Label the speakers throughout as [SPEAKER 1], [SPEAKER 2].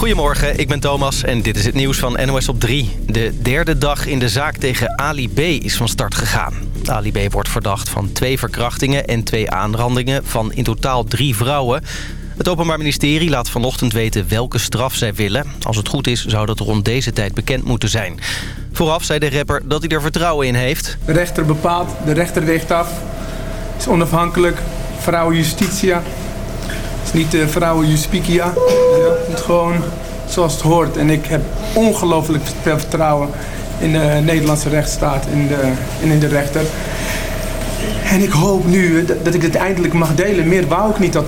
[SPEAKER 1] Goedemorgen, ik ben Thomas en dit is het nieuws van NOS op 3. De derde dag in de zaak tegen Ali B. is van start gegaan. Ali B. wordt verdacht van twee verkrachtingen en twee aanrandingen van in totaal drie vrouwen. Het Openbaar Ministerie laat vanochtend weten welke straf zij willen. Als het goed is, zou dat rond deze tijd bekend moeten zijn. Vooraf zei de rapper dat hij er vertrouwen in heeft.
[SPEAKER 2] De rechter bepaalt, de rechter weegt af. Is onafhankelijk. Vrouwen justitia. Is niet uh, vrouwen juspicia. Ja, het gewoon zoals het hoort. En ik heb ongelooflijk veel vertrouwen in de Nederlandse rechtsstaat en in de, in de rechter. En ik hoop nu dat ik het eindelijk mag delen. Meer wou ik niet al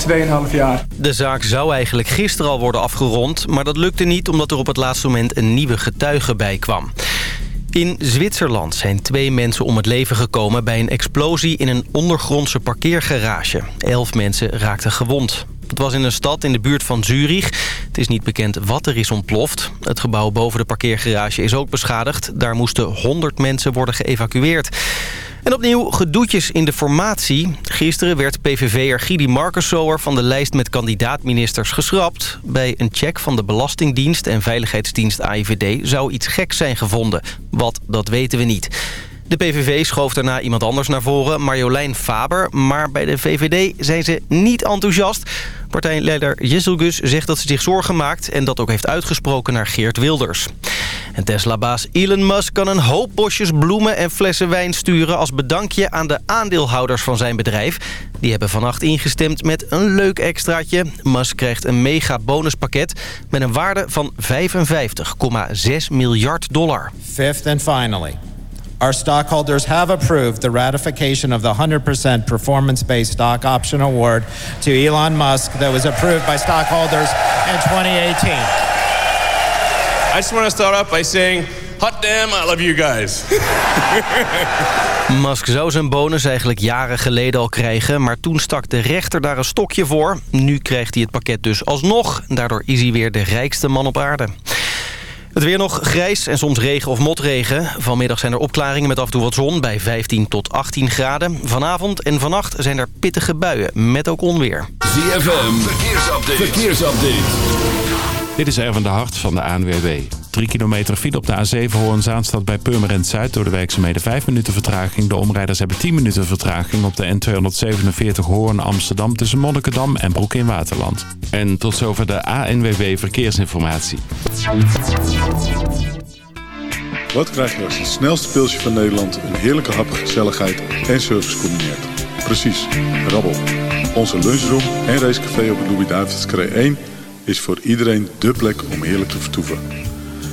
[SPEAKER 2] 2,5 jaar.
[SPEAKER 1] De zaak zou eigenlijk gisteren al worden afgerond... maar dat lukte niet omdat er op het laatste moment een nieuwe getuige bij kwam. In Zwitserland zijn twee mensen om het leven gekomen... bij een explosie in een ondergrondse parkeergarage. Elf mensen raakten gewond. Het was in een stad in de buurt van Zurich. Het is niet bekend wat er is ontploft. Het gebouw boven de parkeergarage is ook beschadigd. Daar moesten 100 mensen worden geëvacueerd. En opnieuw gedoetjes in de formatie. Gisteren werd PVV'er Gidi Markensoer van de lijst met kandidaatministers geschrapt. Bij een check van de Belastingdienst en Veiligheidsdienst AIVD zou iets geks zijn gevonden. Wat, dat weten we niet. De PVV schoof daarna iemand anders naar voren, Marjolein Faber. Maar bij de VVD zijn ze niet enthousiast. Partijleider Gus zegt dat ze zich zorgen maakt... en dat ook heeft uitgesproken naar Geert Wilders. En Tesla-baas Elon Musk kan een hoop bosjes bloemen en flessen wijn sturen... als bedankje aan de aandeelhouders van zijn bedrijf. Die hebben vannacht ingestemd met een leuk extraatje. Musk krijgt een mega bonuspakket met een waarde van 55,6 miljard dollar.
[SPEAKER 3] Fifth and finally... Our stockholders have approved the ratification of the 100% performance-based stock option award to Elon Musk that was approved by stockholders in 2018.
[SPEAKER 4] I just want to start off by saying, hot damn, I love you guys.
[SPEAKER 1] Musk zou zijn bonus eigenlijk jaren geleden al krijgen... maar toen stak de rechter daar een stokje voor. Nu krijgt hij het pakket dus alsnog. Daardoor is hij weer de rijkste man op aarde. Het weer nog grijs en soms regen of motregen. Vanmiddag zijn er opklaringen met af en toe wat zon bij 15 tot 18 graden. Vanavond en vannacht zijn er pittige buien met ook onweer.
[SPEAKER 5] ZFM, verkeersupdate. verkeersupdate.
[SPEAKER 6] Dit is Erwin de Hart van de ANWB. 3 kilometer file op de A7 Hoorn-Zaanstad bij Purmerend Zuid. Door de werkzaamheden 5 minuten vertraging. De omrijders hebben 10 minuten vertraging op de N247 Hoorn-Amsterdam... tussen Monnikendam en Broek in Waterland. En tot zover de ANWB Verkeersinformatie.
[SPEAKER 7] Wat krijg je als het snelste pilsje van Nederland... een heerlijke hap, gezelligheid en service combineert? Precies, rabbel. Onze lunchroom en racecafé op de Louis-David's 1 is voor iedereen dé plek om heerlijk te vertoeven.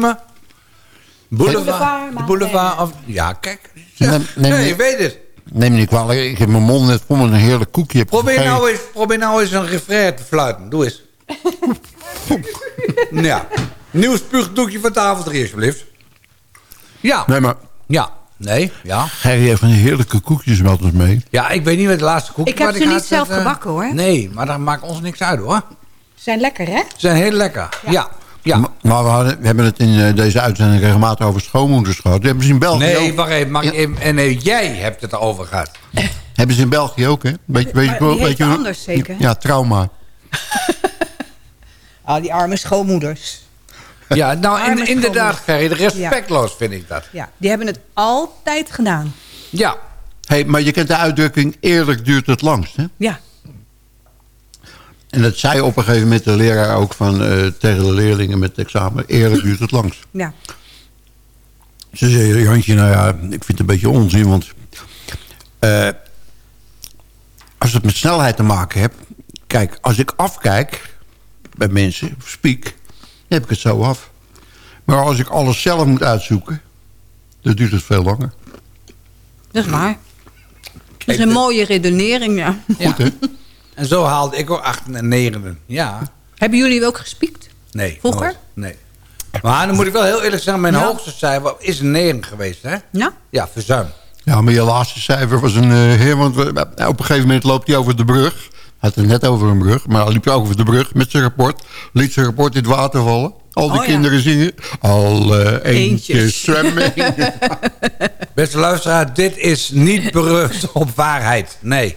[SPEAKER 8] Nummer? Boulevard.
[SPEAKER 9] Boulevard,
[SPEAKER 8] of... Ja, kijk.
[SPEAKER 10] Neem- neem-
[SPEAKER 8] nee, je weet het.
[SPEAKER 10] Neem me niet kwalijk, ik heb mijn mond net vol met een heerlijk koekje.
[SPEAKER 8] Probeer nou, eens, probeer nou eens een refrain te fluiten. Doe eens. ja. Nieuw spuugdoekje van tafel 3, alsjeblieft. Ja.
[SPEAKER 10] Nee, maar
[SPEAKER 8] Ja. Nee. Ja.
[SPEAKER 10] Gerry heeft een heerlijke koekjes met ons mee.
[SPEAKER 8] Ja, ik weet niet wat de laatste koekje
[SPEAKER 9] Ik heb ze niet zelf
[SPEAKER 8] eh,
[SPEAKER 9] gebakken, hoor.
[SPEAKER 8] Nee, maar dat maakt ons niks uit hoor.
[SPEAKER 9] Ze zijn lekker, hè?
[SPEAKER 8] Ze zijn heel lekker. Ja. ja.
[SPEAKER 10] Maar, maar we, hadden, we hebben het in eh, deze uitzending regelmatig over schoonmoeders gehad. Die hebben ze in België
[SPEAKER 8] Nee,
[SPEAKER 10] ook.
[SPEAKER 8] wacht even. Even- en nee, jij hebt het erover gehad.
[SPEAKER 10] Hebben ze in België ook, hè? Beetje, beetje,
[SPEAKER 9] Maar die
[SPEAKER 10] beetje,
[SPEAKER 9] heette anders, zeker?
[SPEAKER 10] Ja, trauma.
[SPEAKER 9] Oh, die arme schoonmoeders.
[SPEAKER 8] Ja, nou in, inderdaad. Gerry. Respectloos vind ik dat.
[SPEAKER 9] Ja, die hebben het altijd gedaan.
[SPEAKER 8] Ja.
[SPEAKER 10] Hey, maar je kent de uitdrukking eerlijk duurt het langst, hè?
[SPEAKER 9] Ja.
[SPEAKER 10] En dat zei op een gegeven moment de leraar ook van, eh, tegen de leerlingen met het examen. Eerlijk duurt het langst.
[SPEAKER 9] Ja.
[SPEAKER 10] Ze zei, Jantje, nou ja, ik vind het een beetje onzin, want... eh, als het met snelheid te maken hebt... Kijk, als ik afkijk bij mensen, of speak, dan heb ik het zo af. Maar als ik alles zelf moet uitzoeken, dan duurt het veel langer.
[SPEAKER 9] Dat is waar. Dat is een mooie redenering, ja.
[SPEAKER 10] Goed, hè?
[SPEAKER 8] En zo haalde ik ook acht en negende. Ja.
[SPEAKER 9] Hebben jullie ook gespiekt?
[SPEAKER 8] Nee.
[SPEAKER 9] Vroeger?
[SPEAKER 8] nooit. Nee. Maar dan moet ik wel heel eerlijk zeggen, mijn
[SPEAKER 9] Ja.
[SPEAKER 8] hoogste cijfer is een 9 geweest, hè?
[SPEAKER 9] Ja.
[SPEAKER 8] Ja, verzuim.
[SPEAKER 10] Ja, maar je laatste cijfer was een eh, heer... Want we- op een gegeven moment loopt hij over de brug. Hij had het net over een brug, maar hij liep over de brug met zijn rapport. Liet zijn rapport in het water vallen. Al die
[SPEAKER 9] Oh, ja.
[SPEAKER 10] kinderen zingen. Al eentjes
[SPEAKER 9] Eentjes.
[SPEAKER 10] zwemmen.
[SPEAKER 8] Beste luisteraar, dit is niet berust op waarheid. Nee.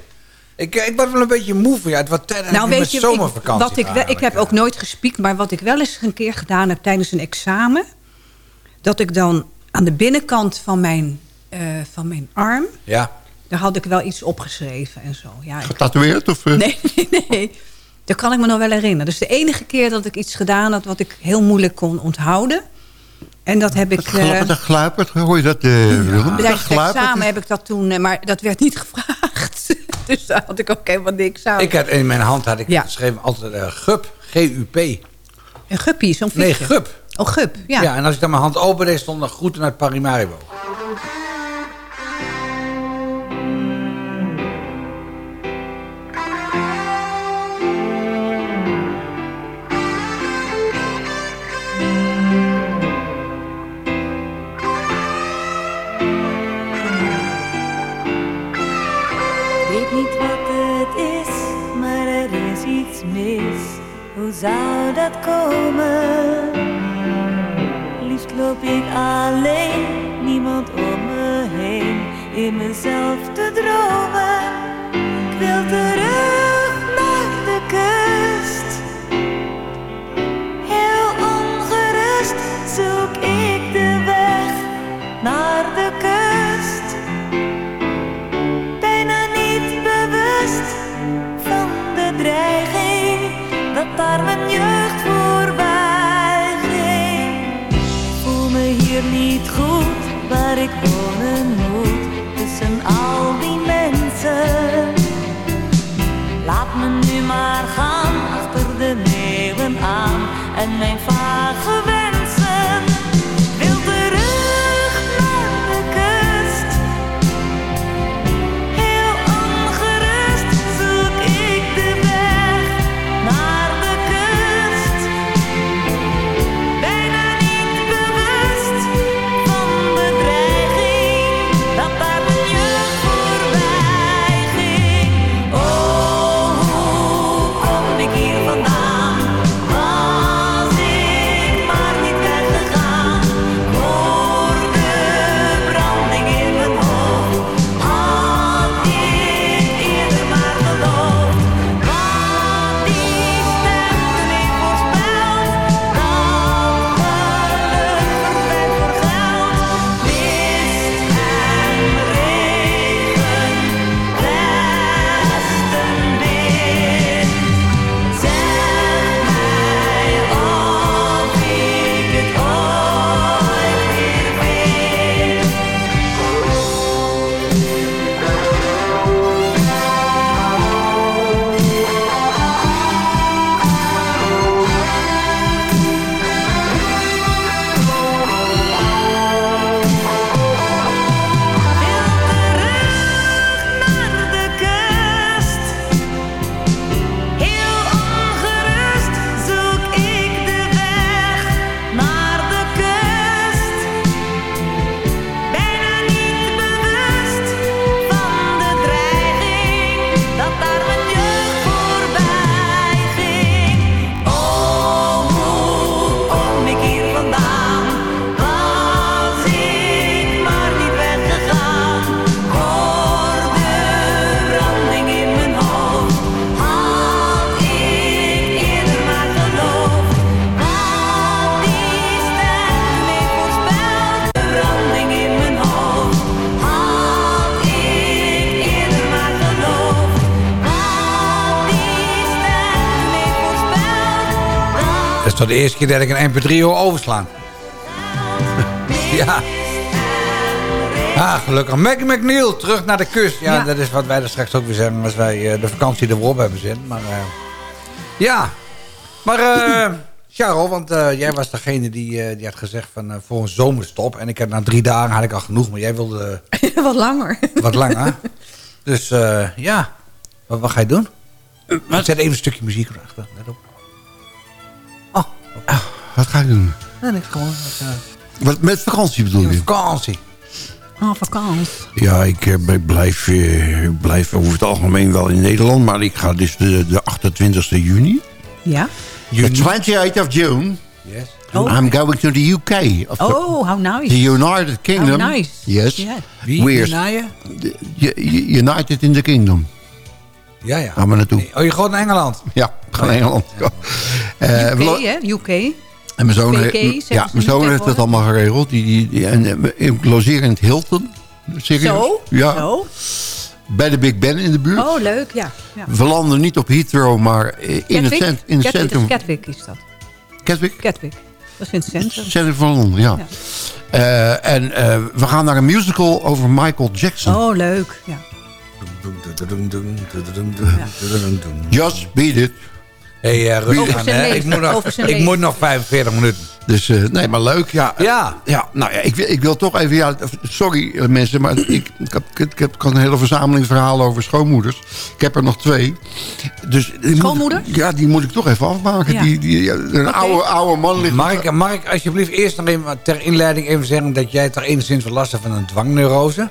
[SPEAKER 8] Ik, ik word wel een beetje moe van je. Het wordt tijd
[SPEAKER 9] Nou, weet je,
[SPEAKER 8] zomervakantie.
[SPEAKER 9] ik, wat ik, wel, ik heb ook nooit gespiekt, maar wat ik wel eens een keer gedaan heb tijdens een examen, dat ik dan aan de binnenkant van mijn, eh, van mijn arm,
[SPEAKER 8] Ja.
[SPEAKER 9] daar had ik wel iets opgeschreven en zo. Ja,
[SPEAKER 10] Getatoeëerd? Of, eh?
[SPEAKER 9] nee, nee, nee. Dat kan ik me nog wel herinneren. Dus de enige keer dat ik iets gedaan had wat ik heel moeilijk kon onthouden. En dat heb ik... eh,
[SPEAKER 10] Dat gluipert, hoor je dat, eh gluipert.
[SPEAKER 9] examen heb ik dat toen... eh, Maar dat werd niet gevraagd. Dus daar had ik ook helemaal niks aan.
[SPEAKER 8] Ik had in mijn hand had ik
[SPEAKER 9] Ja.
[SPEAKER 8] geschreven altijd eh, GUP. G-U-P.
[SPEAKER 9] Een guppie, zo'n
[SPEAKER 8] Nee. GUP.
[SPEAKER 9] Oh, gup, ja.
[SPEAKER 8] Ja. en als ik dan mijn hand open deed, stond er groeten uit Parimaribo.
[SPEAKER 11] Mis. Hoe zou dat komen? Liefst loop ik alleen, niemand om me heen, in mezelf te dromen. Ik wil terug naar de kust. Heel ongerust zoek ik de weg naar de aan en
[SPEAKER 8] eerste keer dat ik een mp3 hoor overslaan. ja. Ah, gelukkig. Maggie McNeil, terug naar de kust. Ja,
[SPEAKER 9] Ja.
[SPEAKER 8] dat is wat wij er straks ook weer zeggen als wij eh, de vakantie erop hebben zin. Maar eh, ja. Maar eh Charles, want jij was degene die, die had gezegd van voor een zomerstop. En ik heb na drie dagen had ik al genoeg, maar jij wilde
[SPEAKER 9] Wat langer.
[SPEAKER 8] wat langer. dus ja, wat, wat ga je doen? Ik zet even een stukje muziek erachter. Let op.
[SPEAKER 10] Wat ga ik doen?
[SPEAKER 8] Nee, niks gewoon. Wat, eh,
[SPEAKER 10] Wat, met vakantie bedoel je?
[SPEAKER 8] vakantie.
[SPEAKER 9] Oh, vakantie.
[SPEAKER 10] Ja, ik eh, blijf, eh, ik blijf over het algemeen wel in Nederland. Maar ik ga dus de, de 28 juni.
[SPEAKER 9] Ja?
[SPEAKER 10] The 28th of June.
[SPEAKER 8] Yes.
[SPEAKER 9] Oh.
[SPEAKER 10] I'm going to the UK. Of the-
[SPEAKER 9] Oh, how nice.
[SPEAKER 10] The United Kingdom.
[SPEAKER 9] How nice.
[SPEAKER 10] Yes.
[SPEAKER 9] Ja.
[SPEAKER 8] Wie?
[SPEAKER 10] We're-
[SPEAKER 8] Wie na je?
[SPEAKER 10] U- U- United in the Kingdom.
[SPEAKER 8] Ja, ja.
[SPEAKER 10] Gaan we naartoe.
[SPEAKER 8] Oh, je gaat naar Engeland?
[SPEAKER 10] Ja, we gaan naar Engeland. Ja. Eh,
[SPEAKER 9] UK, hè? UK.
[SPEAKER 10] En mijn zoon, ja, mijn zoon heeft het
[SPEAKER 9] tegenwoordig.
[SPEAKER 10] allemaal geregeld. Die, die, die- en, eh, ik logeer in het Hilton. Serieus?
[SPEAKER 9] Zo?
[SPEAKER 10] Ja.
[SPEAKER 9] Zo?
[SPEAKER 10] Bij de Big Ben in de buurt.
[SPEAKER 9] Oh, leuk, ja. ja.
[SPEAKER 10] We landen niet op Heathrow, maar in het,
[SPEAKER 9] Catwick?
[SPEAKER 10] cent, in het
[SPEAKER 9] Catwick,
[SPEAKER 10] centrum.
[SPEAKER 9] Catwick is dat.
[SPEAKER 10] Catwick?
[SPEAKER 9] Catwick. Dat is in het centrum.
[SPEAKER 10] Centrum van Londen, ja.
[SPEAKER 9] Ja.
[SPEAKER 10] Eh, en eh, we gaan naar een musical over Michael Jackson.
[SPEAKER 9] Oh, leuk. Ja.
[SPEAKER 10] Just Beat It.
[SPEAKER 8] Hey, uh, hè. Ik, moet nog, ik moet nog 45 minuten.
[SPEAKER 10] Dus nee, maar leuk. Ja,
[SPEAKER 8] Ja.
[SPEAKER 10] ja nou ja, ik, wil- ik wil toch even... Ja, sorry mensen, maar ik, ik, heb, ik heb een hele verzameling verhalen over schoonmoeders. Ik heb er nog twee. Dus, die moet-
[SPEAKER 9] Schoonmoeder?
[SPEAKER 10] ja, die moet ik toch even afmaken.
[SPEAKER 9] Ja.
[SPEAKER 10] Die, die, een oude, oude man ligt...
[SPEAKER 8] Mag ik alsjeblieft eerst nog even ter inleiding even zeggen... dat jij toch enigszins last hebt van een dwangneurose?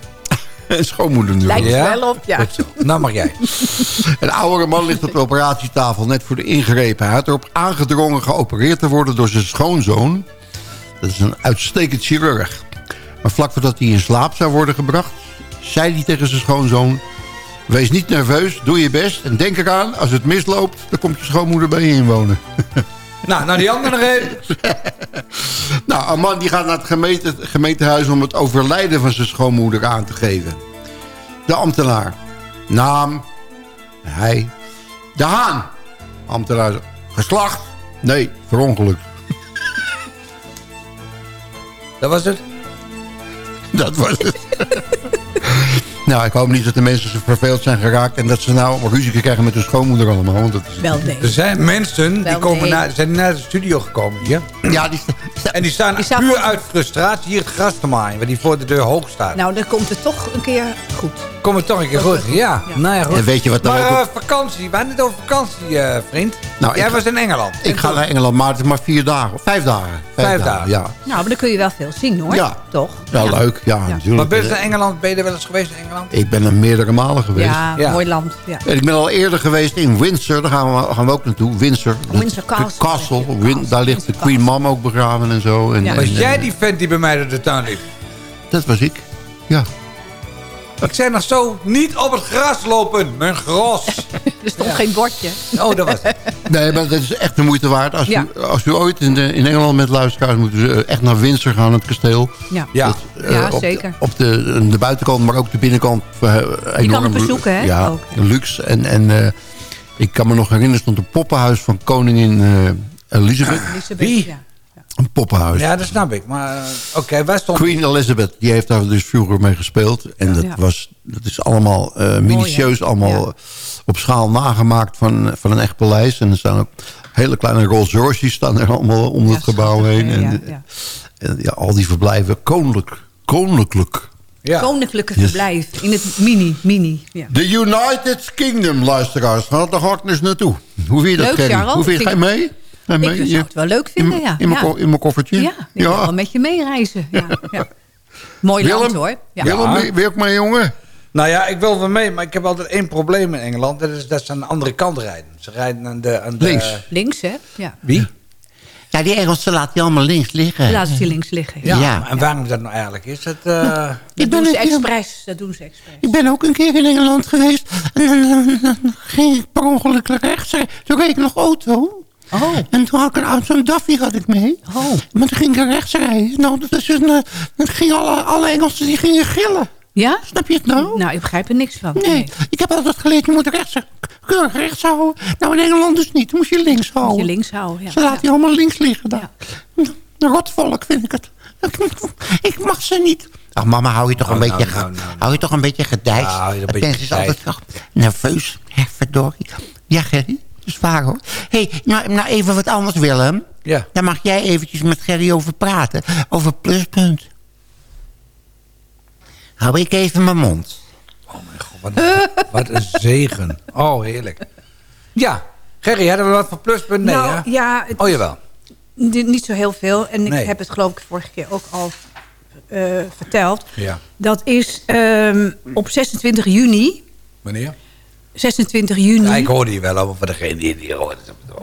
[SPEAKER 10] Schoonmoeder nu.
[SPEAKER 9] Lijkt
[SPEAKER 8] Ja?
[SPEAKER 9] wel op, ja.
[SPEAKER 8] Goed zo. Nou mag jij.
[SPEAKER 10] Een oudere man ligt op de operatietafel net voor de ingrepen. Hij had erop aangedrongen geopereerd te worden door zijn schoonzoon. Dat is een uitstekend chirurg. Maar vlak voordat hij in slaap zou worden gebracht... zei hij tegen zijn schoonzoon... Wees niet nerveus, doe je best en denk eraan... als het misloopt, dan komt je schoonmoeder bij je inwonen.
[SPEAKER 8] Nou, nou die andere nog even.
[SPEAKER 10] Nou, een man die gaat naar het gemeente, gemeentehuis... om het overlijden van zijn schoonmoeder aan te geven. De ambtenaar. Naam. Hij. De Haan. Ambtenaar. Geslacht. Nee, verongelukt.
[SPEAKER 8] Dat was het?
[SPEAKER 10] Dat was het. nou, ik hoop niet dat de mensen zo verveeld zijn geraakt... en dat ze nou ruzie krijgen met hun schoonmoeder allemaal. Want dat is...
[SPEAKER 9] Wel nee.
[SPEAKER 8] Er zijn mensen die komen
[SPEAKER 9] nee.
[SPEAKER 8] naar, zijn naar de studio gekomen hier.
[SPEAKER 10] Ja, die,
[SPEAKER 8] En die staan
[SPEAKER 9] Die
[SPEAKER 8] puur uit frustratie hier het gras te maaien. Waar die voor de deur hoog staat.
[SPEAKER 9] Nou, dan komt het toch een keer goed.
[SPEAKER 8] Kom het toch een keer goed. Ja,
[SPEAKER 9] ja.
[SPEAKER 8] nou ja, goed.
[SPEAKER 10] En weet je wat dan
[SPEAKER 8] maar
[SPEAKER 10] ook
[SPEAKER 8] eh, vakantie, we hadden het over vakantie, eh, vriend.
[SPEAKER 10] Nou,
[SPEAKER 8] Jij
[SPEAKER 10] ik-
[SPEAKER 8] was in Engeland.
[SPEAKER 10] ik ga naar Engeland, maar het is maar vier dagen. Vijf dagen.
[SPEAKER 8] Vijf dagen.
[SPEAKER 10] Ja.
[SPEAKER 9] Nou, maar dan kun je wel veel zien, hoor.
[SPEAKER 10] Ja.
[SPEAKER 9] Toch?
[SPEAKER 10] ja, leuk. Ja,
[SPEAKER 8] Maar
[SPEAKER 10] natuurlijk.
[SPEAKER 8] ben je naar Engeland? Ben je er wel eens geweest in Engeland?
[SPEAKER 10] Ik ben er meerdere malen geweest.
[SPEAKER 9] Ja,
[SPEAKER 8] Ja.
[SPEAKER 9] mooi land. Ja.
[SPEAKER 10] En ik ben al eerder geweest in Windsor. Daar gaan we, gaan we ook naartoe. Windsor.
[SPEAKER 9] Windsor
[SPEAKER 10] Dat-
[SPEAKER 9] Castle.
[SPEAKER 10] Castle. Win- daar ligt de
[SPEAKER 9] Windsor
[SPEAKER 10] Queen
[SPEAKER 9] Castle.
[SPEAKER 10] Mom ook begraven en zo. En,
[SPEAKER 9] Ja.
[SPEAKER 10] en,
[SPEAKER 8] Was
[SPEAKER 10] eh,
[SPEAKER 8] jij die vent die bij mij door de tuin liep?
[SPEAKER 10] Dat was ik. Ja.
[SPEAKER 8] Ik zei nog zo, niet op het gras lopen, mijn gros.
[SPEAKER 9] Er stond geen bordje.
[SPEAKER 8] Oh, dat was het.
[SPEAKER 10] Nee, maar dat is echt de moeite waard. Als,
[SPEAKER 9] Ja.
[SPEAKER 10] u, als u ooit in, de, in Engeland met luisteraars moet u eh, echt naar Windsor gaan, het kasteel.
[SPEAKER 9] Ja.
[SPEAKER 8] Ja.
[SPEAKER 10] Dat, eh,
[SPEAKER 9] Ja,
[SPEAKER 10] op
[SPEAKER 9] zeker.
[SPEAKER 10] De, op de, de buitenkant, maar ook de binnenkant. eh, enorm
[SPEAKER 9] het bezoeken, hè?
[SPEAKER 10] Ja,
[SPEAKER 9] Ook,
[SPEAKER 10] luxe. En, en eh, ik kan me nog herinneren, stond een poppenhuis van koningin eh, Elizabeth.
[SPEAKER 9] Elisabeth,
[SPEAKER 8] Wie?
[SPEAKER 9] Ja.
[SPEAKER 10] Een poppenhuis.
[SPEAKER 8] Ja, dat snap ik. Maar eh, oké, wij stonden...
[SPEAKER 10] Queen Elizabeth, die heeft daar dus vroeger mee gespeeld. En dat,
[SPEAKER 9] Ja.
[SPEAKER 10] was, dat is allemaal eh minutieus, allemaal
[SPEAKER 9] Ja.
[SPEAKER 10] op schaal nagemaakt van, van een echt paleis. En er staan ook hele kleine Rolls Royces staan er allemaal om
[SPEAKER 9] Ja,
[SPEAKER 10] het gebouw
[SPEAKER 9] schattig,
[SPEAKER 10] heen. En,
[SPEAKER 9] Ja,
[SPEAKER 10] eh,
[SPEAKER 9] ja.
[SPEAKER 10] en ja, al die verblijven koninklijk. Koninklijk.
[SPEAKER 8] Ja.
[SPEAKER 9] Koninklijke
[SPEAKER 10] Yes.
[SPEAKER 9] verblijf in het mini, mini. Ja.
[SPEAKER 10] The United Kingdom, luisteraars. Daar ga ik eens naartoe. Hoe vind je dat,
[SPEAKER 9] Leuk? Charles.
[SPEAKER 10] Hoe vind je,
[SPEAKER 9] Vind
[SPEAKER 10] ga je mee? Ga je
[SPEAKER 9] Ik zou het wel leuk vinden,
[SPEAKER 10] in,
[SPEAKER 9] ja.
[SPEAKER 10] In mijn,
[SPEAKER 9] ja.
[SPEAKER 10] ko- in mijn koffertje?
[SPEAKER 9] Ja, ik wil wel met je meereizen. Ja, ja. Mooi land hoor. Ja.
[SPEAKER 10] Willem, wil je- ook mee, jongen?
[SPEAKER 8] Nou ja, ik wil wel mee, maar ik heb altijd één probleem in Engeland. Dat is dat ze aan de andere kant rijden. Ze rijden aan de... Aan de
[SPEAKER 10] Links.
[SPEAKER 9] Links hè? Ja.
[SPEAKER 8] Wie?
[SPEAKER 10] Ja, die Engelsen laten die allemaal links liggen.
[SPEAKER 9] Laat ze links liggen.
[SPEAKER 8] Ja,
[SPEAKER 10] Ja.
[SPEAKER 8] en waarom dat nou eigenlijk is? Dat, eh,
[SPEAKER 9] Dat
[SPEAKER 10] ben
[SPEAKER 9] doen ze expres. Dat doen ze expres.
[SPEAKER 10] Ik ben ook een keer in Engeland geweest. En dan, dan ging ik per ongeluk rechts. rijden. Toen reed ik nog auto.
[SPEAKER 9] Oh.
[SPEAKER 10] En toen had ik een, zo'n Daffy had ik mee.
[SPEAKER 9] Oh.
[SPEAKER 10] Maar toen ging ik rechts rijden. Nou, dat is een, dan gingen alle, alle Engelsen die gingen gillen.
[SPEAKER 9] Ja?
[SPEAKER 10] Snap je het nou?
[SPEAKER 9] Nou, ik begrijp er niks van.
[SPEAKER 10] Nee, ik heb altijd geleerd, je moet rechts, keurig rechts houden. Nou, in Engeland dus niet, dan moet je links houden.
[SPEAKER 9] Moet je links houden, ja.
[SPEAKER 10] Ze laten je allemaal links liggen daar. Een rotvolk vind ik het. Ik mag ze niet. Ach, mama, hou je toch,
[SPEAKER 8] Nou,
[SPEAKER 10] een,
[SPEAKER 8] nou,
[SPEAKER 10] beetje,
[SPEAKER 8] nou, nou,
[SPEAKER 10] hou je toch een beetje gedijst?
[SPEAKER 8] Ja, hou je een beetje
[SPEAKER 10] is altijd toch nerveus. Hè, verdorie. Ja, Gerry, dat is waar hoor. Hé, hey, nou, nou even wat anders, Willem.
[SPEAKER 8] Ja.
[SPEAKER 10] Daar mag jij eventjes met Gerry over praten. Over pluspunt. Hou ik even mijn mond.
[SPEAKER 8] Wat, wat een zegen. Oh, heerlijk. Ja, Gerry, hadden we wat voor pluspunt? Nee,
[SPEAKER 9] nou,
[SPEAKER 8] hè?
[SPEAKER 9] ja, het
[SPEAKER 8] Oh, jawel.
[SPEAKER 9] Niet niet zo heel veel. En
[SPEAKER 8] Nee.
[SPEAKER 9] ik heb het geloof ik vorige keer ook al eh, verteld.
[SPEAKER 8] Ja.
[SPEAKER 9] Dat is ehm, op 26 juni.
[SPEAKER 8] Wanneer?
[SPEAKER 9] 26 juni.
[SPEAKER 8] Ja, ik hoorde je wel over voor degene die die hoorde.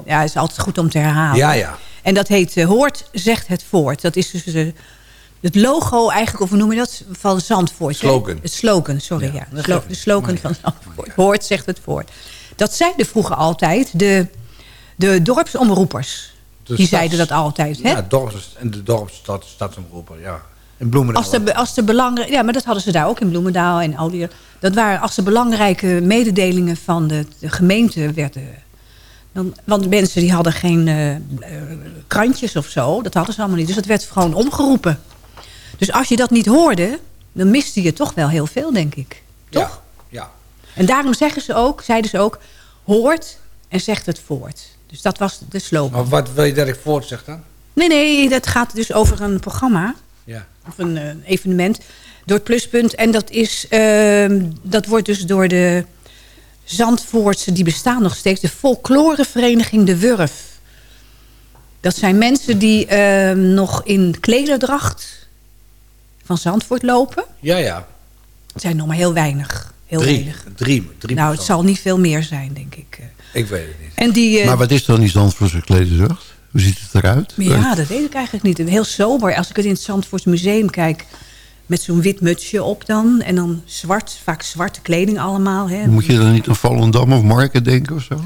[SPEAKER 9] Ja, het is altijd goed om te herhalen.
[SPEAKER 8] Ja, ja.
[SPEAKER 9] En dat heet eh, Hoort zegt het voort. Dat is dus eh, het logo eigenlijk, of hoe noem je dat, van Zandvoort. hè?
[SPEAKER 8] Slogan.
[SPEAKER 9] Het slogan, sorry. Ja, Slo- de slogan van Zandvoort. Hoort zegt het voort. Dat zeiden vroeger altijd de, de dorpsomroepers.
[SPEAKER 8] De
[SPEAKER 9] Die
[SPEAKER 8] stads-
[SPEAKER 9] zeiden dat altijd. Hè?
[SPEAKER 8] Ja, dorps, en de dorpsstad, stadsomroeper, ja. In Bloemendaal.
[SPEAKER 9] Als de, als de belangrijke, ja, maar dat hadden ze daar ook in Bloemendaal en al die. Dat waren als de belangrijke mededelingen van de, de gemeente werden. Dan, want mensen die hadden geen eh, eh, krantjes of zo, dat hadden ze allemaal niet. Dus dat werd gewoon omgeroepen. Dus als je dat niet hoorde, dan miste je toch wel heel veel, denk ik.
[SPEAKER 8] Toch? Ja.
[SPEAKER 9] En daarom zeggen ze ook, zeiden ze ook, hoort en zegt het voort. Dus dat was de slogan.
[SPEAKER 8] Maar wat wil je dat ik voort zeg dan?
[SPEAKER 9] Nee, nee, dat gaat dus over een programma
[SPEAKER 8] Ja.
[SPEAKER 9] of een eh, evenement door het pluspunt. En dat, is, ehm, dat wordt dus door de Zandvoortse, die bestaan nog steeds... de folklorevereniging De Wurf. Dat zijn mensen die ehm, nog in klederdracht van Zandvoort lopen.
[SPEAKER 8] Ja, ja.
[SPEAKER 9] Het zijn nog maar heel weinig. Heel
[SPEAKER 8] drie.
[SPEAKER 9] weinig.
[SPEAKER 8] Drie. drie
[SPEAKER 9] Nou, het zal niet veel meer zijn, denk ik.
[SPEAKER 8] Ik weet het niet.
[SPEAKER 9] En die, eh,
[SPEAKER 10] Maar wat is dan die Zandvoortse klederdracht? Hoe ziet het eruit?
[SPEAKER 9] Ja, dat weet ik eigenlijk niet. Heel sober. Als ik het in het Zandvoorts Museum kijk... met zo'n wit mutsje op dan. En dan zwart, vaak zwarte kleding allemaal. Hè.
[SPEAKER 10] Moet je dan niet aan Volendam of Marken denken of zo?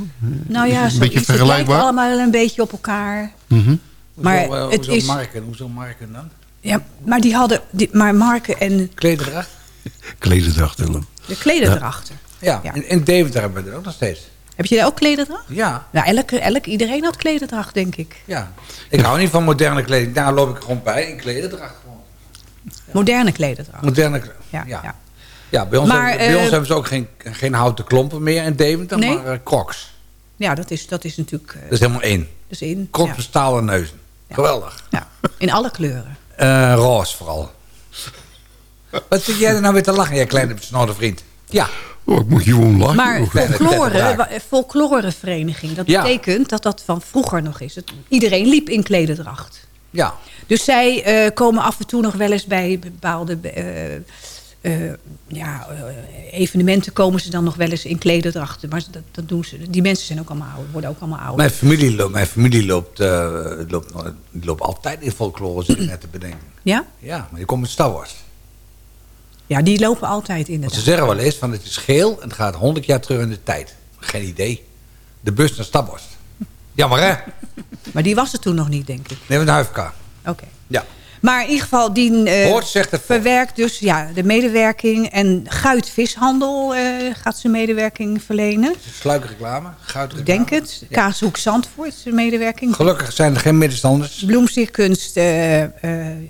[SPEAKER 9] nou ja,
[SPEAKER 10] een
[SPEAKER 9] zo,
[SPEAKER 10] beetje
[SPEAKER 9] het
[SPEAKER 10] vergelijkbaar?
[SPEAKER 9] allemaal een beetje op elkaar.
[SPEAKER 10] Mhm.
[SPEAKER 9] Maar
[SPEAKER 8] hoezo, eh,
[SPEAKER 9] het
[SPEAKER 8] hoezo
[SPEAKER 9] is...
[SPEAKER 8] Marken? Hoezo Marken dan?
[SPEAKER 9] Ja, maar die hadden... Die, maar Marken en
[SPEAKER 8] Klederdracht?
[SPEAKER 10] Klederdracht, Willem.
[SPEAKER 9] de klederdrachten.
[SPEAKER 8] Ja,
[SPEAKER 9] Ja.
[SPEAKER 8] In, in Deventer hebben we dat ook nog steeds.
[SPEAKER 9] Heb je daar ook klederdracht?
[SPEAKER 8] Ja.
[SPEAKER 9] Nou, elk, elk, iedereen had klederdracht, denk ik.
[SPEAKER 8] Ja. Ik hou niet van moderne kleding. Daar loop ik gewoon bij in klederdracht. Gewoon.
[SPEAKER 9] Moderne klederdracht.
[SPEAKER 8] Moderne.
[SPEAKER 9] Ja,
[SPEAKER 8] Ja.
[SPEAKER 9] ja.
[SPEAKER 8] Bij, ons,
[SPEAKER 9] Maar,
[SPEAKER 8] hebben, bij
[SPEAKER 9] eh,
[SPEAKER 8] ons hebben ze ook geen, geen houten klompen meer in Deventer,
[SPEAKER 9] Nee?
[SPEAKER 8] maar uh, crocs.
[SPEAKER 9] Ja, dat is, dat is natuurlijk... eh,
[SPEAKER 8] Dat is helemaal één.
[SPEAKER 9] dus in,
[SPEAKER 8] Crocs met stalen neuzen. Geweldig.
[SPEAKER 9] ja, in alle kleuren.
[SPEAKER 8] Eh roze vooral. Wat zit jij er nou weer te lachen, jij kleine besnorde vriend? Ja.
[SPEAKER 10] Oh, ik moet gewoon lachen.
[SPEAKER 9] Maar folklore, folklorevereniging, dat
[SPEAKER 8] Ja.
[SPEAKER 9] betekent dat dat van vroeger nog is. Het, iedereen liep in klederdracht.
[SPEAKER 8] Ja.
[SPEAKER 9] Dus zij eh, komen af en toe nog wel eens bij bepaalde eh, eh, ja, evenementen... komen ze dan nog wel eens in klederdrachten. Maar dat, dat doen ze. Die mensen zijn ook allemaal oud, worden ook allemaal ouder.
[SPEAKER 8] Mijn familie loopt, mijn familie loopt, eh, loopt, loopt altijd in folklore, zit ik net te bedenken.
[SPEAKER 9] Ja?
[SPEAKER 8] Ja, maar die komt met Star Wars.
[SPEAKER 9] Ja, die lopen altijd
[SPEAKER 8] Want
[SPEAKER 9] inderdaad.
[SPEAKER 8] ze zeggen wel eens van het is geel en het gaat 100 jaar terug in de tijd. Geen idee. De bus naar Staphorst. Jammer hè?
[SPEAKER 9] Maar die was er toen nog niet, denk ik.
[SPEAKER 8] Nee, een huifka.
[SPEAKER 9] Oké.
[SPEAKER 8] Ja.
[SPEAKER 9] Maar in ieder geval, die eh,
[SPEAKER 8] Hoort zegt het
[SPEAKER 9] verwerkt dus ja, de medewerking. En Guit Vishandel eh, gaat zijn medewerking verlenen.
[SPEAKER 8] Sluikreclame, guitreclame.
[SPEAKER 9] Ik denk het. Kaashoek Zandvoort, zijn medewerking.
[SPEAKER 8] Gelukkig zijn er geen middenstanders.
[SPEAKER 9] Bloemsierkunst eh, eh,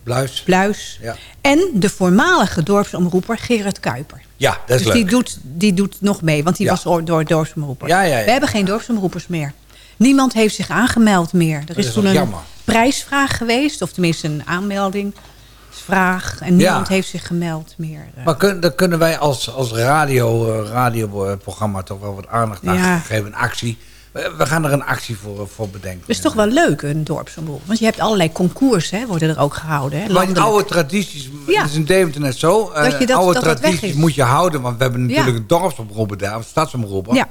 [SPEAKER 8] Bluis.
[SPEAKER 9] Bluis.
[SPEAKER 8] Ja.
[SPEAKER 9] En de voormalige dorpsomroeper Gerard Kuiper.
[SPEAKER 8] Ja, dat is
[SPEAKER 9] dus
[SPEAKER 8] leuk.
[SPEAKER 9] die doet, die doet nog mee, want die
[SPEAKER 8] Ja.
[SPEAKER 9] was oor- door dorpsomroeper.
[SPEAKER 8] Ja, ja, ja.
[SPEAKER 9] We hebben geen dorpsomroepers meer. Niemand heeft zich aangemeld meer. Er is,
[SPEAKER 8] is
[SPEAKER 9] toen een
[SPEAKER 8] jammer.
[SPEAKER 9] prijsvraag geweest, of tenminste een aanmeldingsvraag. En niemand
[SPEAKER 8] Ja.
[SPEAKER 9] heeft zich gemeld meer. eh.
[SPEAKER 8] Maar kun, dan kunnen wij als, als radio, eh, radioprogramma toch wel wat aandacht aan geven. Een actie. We, we gaan er een actie voor, eh, voor bedenken.
[SPEAKER 9] Dat is toch wel leuk, een dorpsomroep. Want je hebt allerlei concours, hè, worden er ook gehouden. Hè,
[SPEAKER 8] Maar oude tradities,
[SPEAKER 9] Ja.
[SPEAKER 8] het is in Deventer net zo.
[SPEAKER 9] Dat je dat-
[SPEAKER 8] oude
[SPEAKER 9] dat
[SPEAKER 8] tradities moet je houden. Want we hebben natuurlijk een dorpsomroepen daar, een stadsomroepen.
[SPEAKER 9] Ja.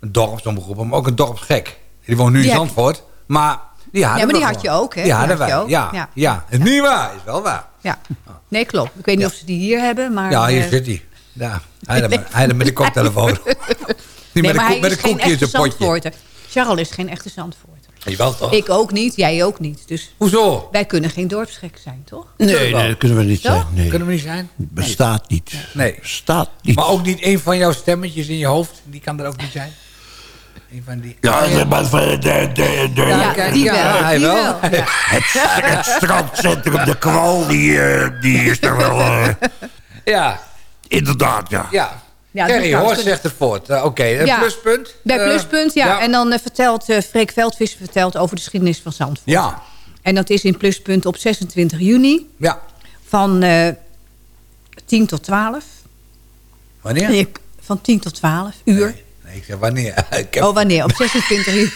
[SPEAKER 8] Een dorpsomroepen, maar ook een dorpsgek. Die woont nu in
[SPEAKER 9] Die heb-
[SPEAKER 8] Zandvoort. Maar die hadden
[SPEAKER 9] Ja, maar die had
[SPEAKER 8] gewoon.
[SPEAKER 9] je ook, hè?
[SPEAKER 8] Die
[SPEAKER 9] Die
[SPEAKER 8] hadden wij,
[SPEAKER 9] ook.
[SPEAKER 8] ja.
[SPEAKER 9] Ja.
[SPEAKER 8] ja. Het is niet waar, is wel waar.
[SPEAKER 9] Ja, nee, klopt. Ik weet niet of ze die hier hebben, maar...
[SPEAKER 8] Ja, hier
[SPEAKER 9] eh,
[SPEAKER 8] zit hij. Ja, hij had hem- hij had hem met de koptelefoon. Die
[SPEAKER 9] Nee,
[SPEAKER 8] met
[SPEAKER 9] maar
[SPEAKER 8] een,
[SPEAKER 9] hij
[SPEAKER 8] met
[SPEAKER 9] is
[SPEAKER 8] een
[SPEAKER 9] geen
[SPEAKER 8] koekje in
[SPEAKER 9] echte
[SPEAKER 8] zijn potje.
[SPEAKER 9] Charles is geen echte Zandvoorter.
[SPEAKER 8] Jawel toch?
[SPEAKER 9] Ik ook niet, jij ook niet. Dus
[SPEAKER 8] Hoezo?
[SPEAKER 9] wij kunnen geen dorpsgek zijn, toch?
[SPEAKER 10] Nee, nee, dat kunnen we niet
[SPEAKER 9] Toch?
[SPEAKER 10] zijn. Nee.
[SPEAKER 8] Kunnen we niet zijn?
[SPEAKER 10] Bestaat niet.
[SPEAKER 8] Nee.
[SPEAKER 10] Bestaat niet.
[SPEAKER 8] Maar ook niet een van jouw stemmetjes in je hoofd. Die kan er ook niet zijn. Een van die...
[SPEAKER 10] Ja, de, de, de, de, de-
[SPEAKER 9] Ja,
[SPEAKER 8] kijk,
[SPEAKER 9] die
[SPEAKER 8] ja,
[SPEAKER 9] wel.
[SPEAKER 8] hij
[SPEAKER 9] die
[SPEAKER 8] wel.
[SPEAKER 9] wel. Ja.
[SPEAKER 10] het, het strandcentrum, de kwal, die, eh, die is er wel... eh,
[SPEAKER 8] Ja,
[SPEAKER 10] inderdaad, ja.
[SPEAKER 8] ja.
[SPEAKER 9] Ja,
[SPEAKER 8] Terry. Horst zegt het voort. Eh, Oké, een
[SPEAKER 9] Ja.
[SPEAKER 8] pluspunt?
[SPEAKER 9] Bij Pluspunt, ja. En dan vertelt eh Freek Veldvis vertelt over de geschiedenis van Zandvoort.
[SPEAKER 8] Ja,
[SPEAKER 9] En dat is in Pluspunt op 26 juni
[SPEAKER 8] ja.
[SPEAKER 9] van eh 10 tot 12.
[SPEAKER 8] Wanneer?
[SPEAKER 9] Nee, Van 10 tot 12 uur.
[SPEAKER 8] Nee, ik zeg wanneer. Ik heb-
[SPEAKER 9] Oh, wanneer? Op 26 uur.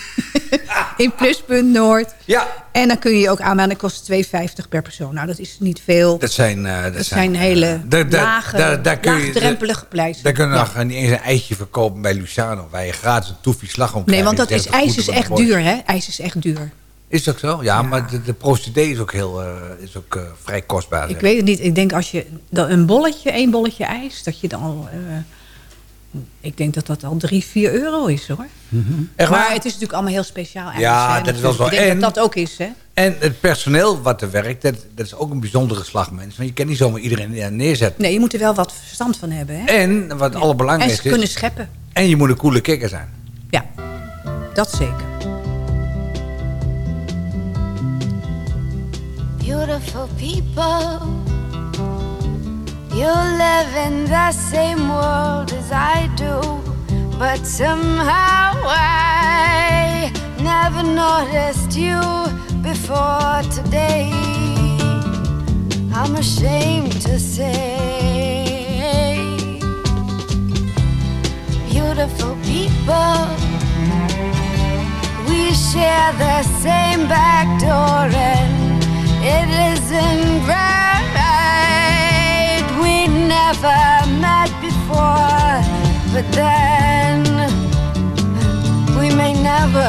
[SPEAKER 9] in Pluspunt Noord.
[SPEAKER 8] Ja,
[SPEAKER 9] En dan kun je je ook aanmelden. Dat kost 2,50 per persoon. Nou, dat is niet veel.
[SPEAKER 8] dat zijn... eh, dat,
[SPEAKER 9] Dat zijn hele
[SPEAKER 8] daar-
[SPEAKER 9] lage,
[SPEAKER 8] daar- daar kun je-
[SPEAKER 9] laagdrempelige prijzen.
[SPEAKER 8] Daar kunnen we
[SPEAKER 9] Ja.
[SPEAKER 8] nog niet eens een ijsje verkopen bij Lucano. Waar je gratis een toefje slagroom
[SPEAKER 9] Nee,
[SPEAKER 8] krijgt.
[SPEAKER 9] want dat is,
[SPEAKER 8] 30
[SPEAKER 9] ijs is echt duur, hè? IJs is echt duur.
[SPEAKER 8] Is dat zo? Ja, maar de, de procedé is ook, heel, eh, is ook eh, vrij kostbaar.
[SPEAKER 9] Ik weet het niet. Ik denk als je dan een bolletje, één bolletje ijs, dat je dan al... ik denk dat dat al 3, 4 euro is, hoor.
[SPEAKER 8] Echt
[SPEAKER 9] maar
[SPEAKER 8] waar?
[SPEAKER 9] het is natuurlijk allemaal heel speciaal.
[SPEAKER 8] Ja,
[SPEAKER 9] hè,
[SPEAKER 8] dat is wel zo.
[SPEAKER 9] Ik denk
[SPEAKER 8] En-
[SPEAKER 9] dat dat ook is, hè?
[SPEAKER 8] En het personeel wat er werkt, dat, dat is ook een bijzondere slagmens. Want je kan niet zomaar iedereen neer- neerzetten.
[SPEAKER 9] Nee, je moet er wel wat verstand van hebben, hè?
[SPEAKER 8] En wat het
[SPEAKER 9] En
[SPEAKER 8] allerbelangrijkste
[SPEAKER 9] ze kunnen
[SPEAKER 8] is...
[SPEAKER 9] scheppen.
[SPEAKER 8] En je moet een coole kikker zijn.
[SPEAKER 9] Ja, dat zeker.
[SPEAKER 12] Beautiful people, you live in the same world as I do, but somehow I never noticed you before today. I'm ashamed to say, beautiful people. We share the same back door and it isn't right. Never met before, but then we may never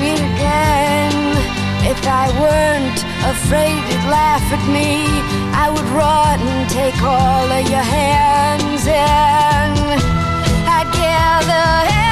[SPEAKER 12] meet again. If I weren't afraid you'd laugh at me, I would run and take all of your hands and I'd gather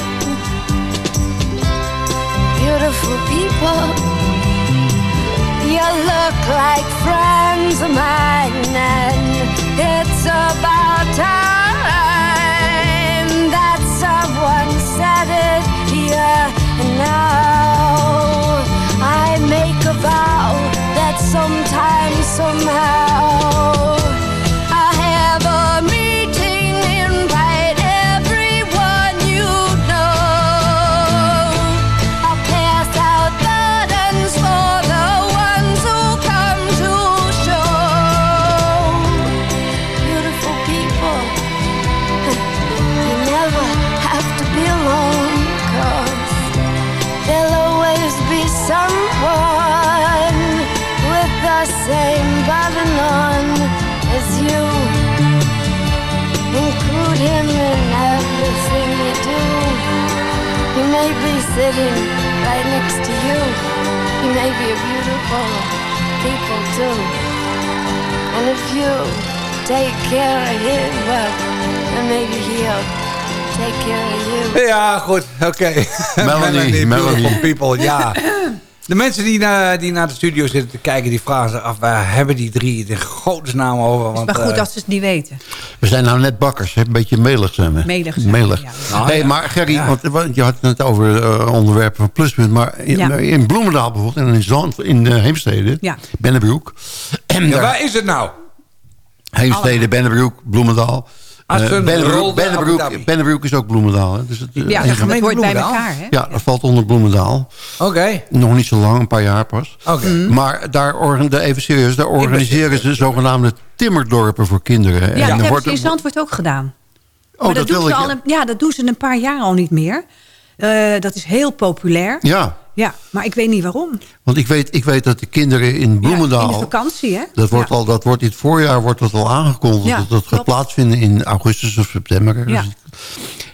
[SPEAKER 12] Beautiful people, you look like friends of mine, and it's about time that someone said it here and now. Sitting right next to you. He may be a beautiful people too. And if you take care of him, well, then maybe he'll take care of you.
[SPEAKER 8] Ja, goed. Oké.
[SPEAKER 10] Melanie, Melanie.
[SPEAKER 8] Beautiful people, ja. De mensen die naar, die naar de studio zitten te kijken... die vragen zich af, waar hebben die drie de godesnaam over?
[SPEAKER 9] Het is
[SPEAKER 8] Want,
[SPEAKER 9] maar goed
[SPEAKER 8] eh,
[SPEAKER 9] dat ze het niet weten.
[SPEAKER 10] We zijn nou net bakkers. hè? Een beetje melig zijn we.
[SPEAKER 9] Melig zijn we,
[SPEAKER 10] Melig.
[SPEAKER 9] ja.
[SPEAKER 8] Nou,
[SPEAKER 10] hey,
[SPEAKER 8] ja.
[SPEAKER 10] maar Gerry,
[SPEAKER 8] Ja.
[SPEAKER 10] want, want je had het net over eh, onderwerpen van Pluspunt. Maar in,
[SPEAKER 9] Ja.
[SPEAKER 10] in Bloemendaal bijvoorbeeld en in, Zand, in eh, Heemstede,
[SPEAKER 9] Ja.
[SPEAKER 10] Bennebroek. En
[SPEAKER 8] ja,
[SPEAKER 10] daar-
[SPEAKER 8] waar is het nou?
[SPEAKER 10] Heemstede, Bennebroek, Bloemendaal. Eh, Bennebroek, is ook Bloemendaal. Hè? Dus het, eh,
[SPEAKER 9] Ja,
[SPEAKER 10] een
[SPEAKER 9] dat hoort bij
[SPEAKER 8] Bloemendaal?
[SPEAKER 9] elkaar, hè?
[SPEAKER 10] ja, dat valt onder Bloemendaal.
[SPEAKER 8] Oké.
[SPEAKER 10] Nog niet zo lang, een paar jaar pas.
[SPEAKER 8] Oké.
[SPEAKER 9] Mhm.
[SPEAKER 10] Maar daar, even serieus, daar organiseren ze zogenaamde timmerdorpen voor kinderen.
[SPEAKER 9] Ja,
[SPEAKER 10] En
[SPEAKER 9] dat hebben
[SPEAKER 10] wordt
[SPEAKER 9] ze in Zandvoort ook gedaan.
[SPEAKER 10] Oh,
[SPEAKER 9] maar
[SPEAKER 10] dat
[SPEAKER 9] dat, doen
[SPEAKER 10] wil
[SPEAKER 9] ze
[SPEAKER 10] ik.
[SPEAKER 9] al een, ja, dat doen ze een paar jaar al niet meer. Eh, dat is heel populair.
[SPEAKER 10] Ja,
[SPEAKER 9] Ja, maar ik weet niet waarom.
[SPEAKER 10] want ik weet, ik weet dat de kinderen in Bloemendaal...
[SPEAKER 9] Ja, in de vakantie, hè?
[SPEAKER 10] Dat wordt,
[SPEAKER 9] Ja.
[SPEAKER 10] al, dat wordt dit voorjaar wordt dat al aangekondigd.
[SPEAKER 9] Ja,
[SPEAKER 10] dat dat gaat plaatsvinden in augustus of september.
[SPEAKER 9] Ja.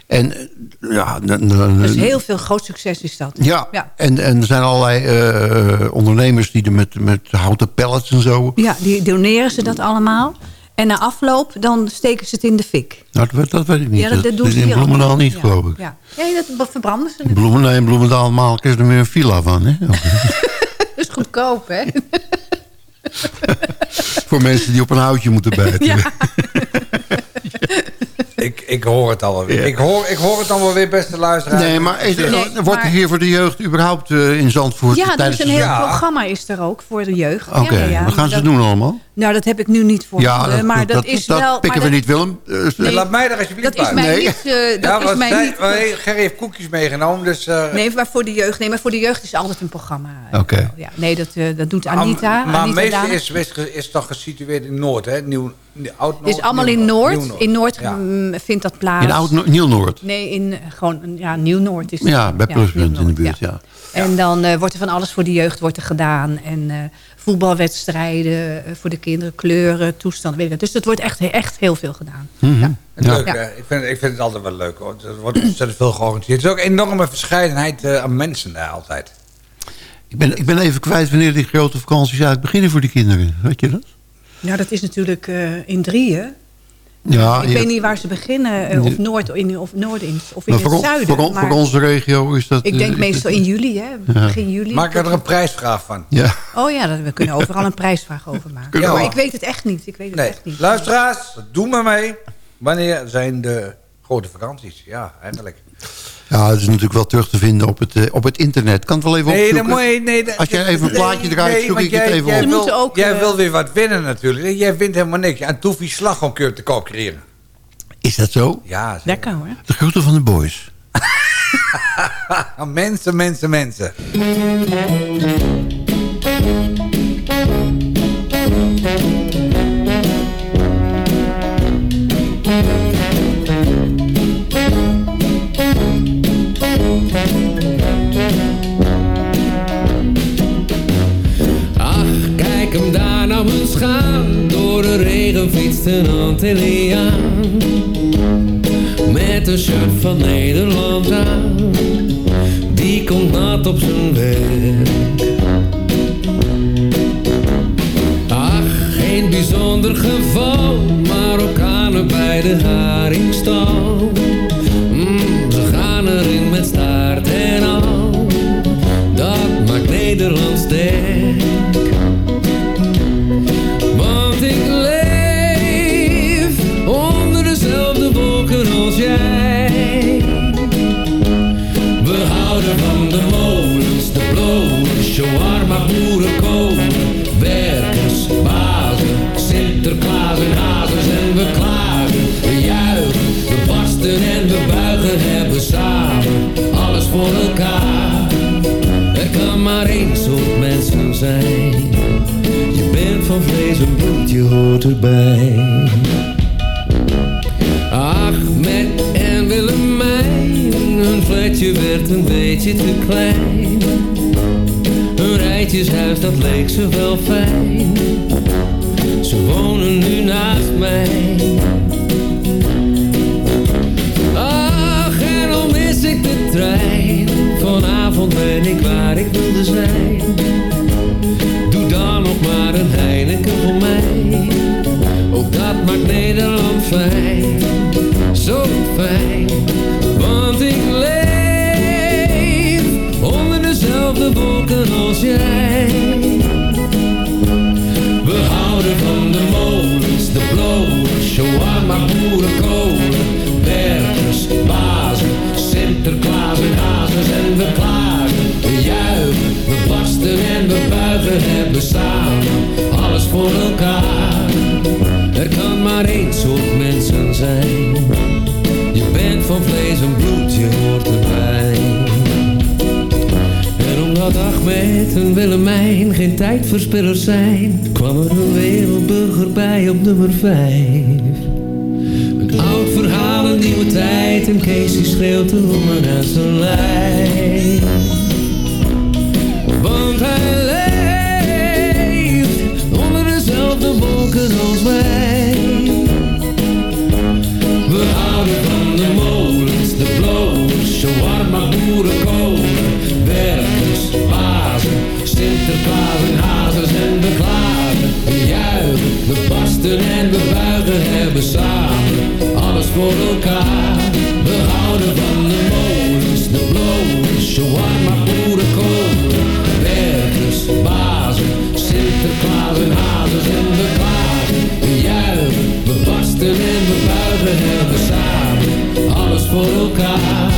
[SPEAKER 10] En eh, ja,
[SPEAKER 9] Dus heel veel groot succes is dat.
[SPEAKER 10] ja,
[SPEAKER 9] Ja.
[SPEAKER 10] En, en er zijn allerlei eh, ondernemers die er met, met houten pallets en zo.
[SPEAKER 9] Ja, die doneren ze dat allemaal. En na afloop, dan steken ze het in de fik.
[SPEAKER 10] Nou, dat, dat weet ik niet.
[SPEAKER 9] Ja, dat, dat doen
[SPEAKER 10] is
[SPEAKER 9] ze
[SPEAKER 10] in. Bloemendaal niet,
[SPEAKER 9] Ja,
[SPEAKER 10] geloof ik.
[SPEAKER 9] Ja, nee, dat verbranden ze.
[SPEAKER 10] In Bloemendaal, in Bloemendaal maken ze er meer een villa van. Hè?
[SPEAKER 9] Dat is goedkoop, hè?
[SPEAKER 10] Voor mensen die op een houtje moeten bijten.
[SPEAKER 9] Ja.
[SPEAKER 8] Ik, ik hoor het alweer.
[SPEAKER 10] Ja.
[SPEAKER 8] Ik, hoor, ik hoor het allemaal weer, beste luisteraars.
[SPEAKER 10] Nee, maar is,
[SPEAKER 9] Nee,
[SPEAKER 10] wordt er
[SPEAKER 9] maar-
[SPEAKER 10] hier voor de jeugd überhaupt eh, in Zandvoort
[SPEAKER 9] Ja, er is een heel
[SPEAKER 8] Ja.
[SPEAKER 9] programma is er ook voor de jeugd.
[SPEAKER 10] Oké,
[SPEAKER 9] ja, ja, ja.
[SPEAKER 10] wat gaan ze
[SPEAKER 9] Dat-
[SPEAKER 10] doen allemaal?
[SPEAKER 9] Nou, dat heb ik nu niet voor
[SPEAKER 10] Ja, dat,
[SPEAKER 9] maar
[SPEAKER 10] dat,
[SPEAKER 9] dat, is
[SPEAKER 10] dat
[SPEAKER 9] wel...
[SPEAKER 10] pikken
[SPEAKER 9] maar
[SPEAKER 10] we
[SPEAKER 9] dat-
[SPEAKER 10] niet, Willem. Eh,
[SPEAKER 9] Nee.
[SPEAKER 8] Laat mij er alsjeblieft
[SPEAKER 9] Dat is
[SPEAKER 8] bij.
[SPEAKER 9] mij
[SPEAKER 10] Nee.
[SPEAKER 9] niet... eh, dat
[SPEAKER 8] ja,
[SPEAKER 9] is
[SPEAKER 8] want
[SPEAKER 9] mij
[SPEAKER 8] zij-
[SPEAKER 9] niet
[SPEAKER 8] maar Gerry heeft koekjes meegenomen, dus... eh,
[SPEAKER 9] Nee, maar voor de jeugd. Nee, maar voor de jeugd is altijd een programma.
[SPEAKER 10] Oké.
[SPEAKER 9] Ja, nee, dat, eh, dat doet Anita.
[SPEAKER 8] maar
[SPEAKER 9] Anita
[SPEAKER 8] meestal is, is, is toch gesitueerd in Noord, hè? Nieuw, Nieuw- Oud-Noord?
[SPEAKER 9] Het is allemaal in. Noord. In Noord
[SPEAKER 8] Ja.
[SPEAKER 9] mm, vindt dat plaats.
[SPEAKER 10] In oud Nieuw-Noord.
[SPEAKER 9] Nee, in eh, gewoon ja, Nieuw-Noord is het.
[SPEAKER 10] Ja, bij Pluspunt in de buurt, ja.
[SPEAKER 9] En dan eh, wordt er van alles voor de jeugd wordt er gedaan. En eh, voetbalwedstrijden eh, voor de kinderen, kleuren, toestanden. Weet ik. Dus het wordt echt, echt heel veel gedaan.
[SPEAKER 10] Mhm.
[SPEAKER 9] Ja.
[SPEAKER 10] Ja.
[SPEAKER 8] Leuk, hè? Ik, vind, ik vind het altijd wel leuk, hoor. Er wordt ontzettend veel georganiseerd. Er is ook een enorme verscheidenheid eh, aan mensen daar altijd.
[SPEAKER 10] Ik ben, ik ben even kwijt wanneer die grote vakanties eigenlijk beginnen voor die kinderen. Weet je dat?
[SPEAKER 9] Nou, dat is natuurlijk eh, in drieën.
[SPEAKER 10] Ja,
[SPEAKER 9] ik weet niet waar ze beginnen. eh, of Noord in, of Noord in, of in
[SPEAKER 10] maar
[SPEAKER 9] het
[SPEAKER 10] voor,
[SPEAKER 9] zuiden.
[SPEAKER 10] voor,
[SPEAKER 9] maar
[SPEAKER 10] voor onze regio is dat...
[SPEAKER 9] ik
[SPEAKER 10] eh,
[SPEAKER 9] denk
[SPEAKER 10] is
[SPEAKER 9] meestal in juli, hè? Begin juli.
[SPEAKER 8] Maak er een prijsvraag van.
[SPEAKER 10] Ja.
[SPEAKER 9] Oh ja, dat, we kunnen overal een prijsvraag over maken. Maar ik weet het echt niet. Ik weet het
[SPEAKER 8] Nee,
[SPEAKER 9] echt niet.
[SPEAKER 8] luisteraars, doe maar mee. Wanneer zijn de grote vakanties? Ja, eigenlijk.
[SPEAKER 10] Ja, het is natuurlijk wel terug te vinden op het, eh, op het internet. Kan het wel even
[SPEAKER 8] Nee,
[SPEAKER 10] opzoeken?
[SPEAKER 8] dan moet je... Nee, dat-
[SPEAKER 10] Als jij even een plaatje draait,
[SPEAKER 8] nee,
[SPEAKER 10] zoek ik het even
[SPEAKER 8] jij
[SPEAKER 10] op.
[SPEAKER 8] Wil-
[SPEAKER 9] ook,
[SPEAKER 8] Jij
[SPEAKER 9] eh,
[SPEAKER 8] wil weer wat winnen natuurlijk. Jij wint helemaal niks. En Toefie slagroom kun je op de koop creëren.
[SPEAKER 10] Is dat zo?
[SPEAKER 8] Ja.
[SPEAKER 9] Lekker hoor.
[SPEAKER 10] De groeten van de boys.
[SPEAKER 8] Mensen, mensen, mensen.
[SPEAKER 13] Een Antilliaan. Met een shirt van Nederland aan. Die komt nat op zijn werk. Ach, geen bijzonder geval. Marokkanen bij de haringstal. Je bent van vlees en bloed, je hoort erbij. Ahmed en Willemijn, hun flatje werd een beetje te klein. Hun rijtjeshuis, dat leek ze wel fijn. Ze wonen nu naast mij. Ach, en al mis ik de trein. Vanavond ben ik waar ik wilde zijn. Nederland fijn. Zo fijn. Want ik leef onder dezelfde wolken als jij. We houden van de molens, de blowers, shawarma, boerenkolen, werkers, bazen, Sinterklaas en hazes en we klagen, we juichen, we barsten en we buigen, hebben samen alles voor elkaar. Maar één soort mensen zijn, je bent van vlees en bloed, je hoort erbij. En omdat Ahmed en Willemijn geen tijdverspillers zijn, kwam er een wereldburger bij op nummer 5. Een oud verhaal, een nieuwe tijd en Kees die schreeuwt de honger uit zijn lijf. Want hij leeft onder dezelfde wolken als wij. Houden van de molens, de blowers, shawarma, boerenkolen, werkers, bazen, Sinterklaas en hazes en we klagen, we juichen, we barsten en we buigen, hebben samen alles voor elkaar. We houden van de molens, de blowers, shawarma, boerenkolen, werkers, bazen, Sinterklaas en hazes en we klagen, we juichen, we barsten en we hebben samen alles voor elkaar.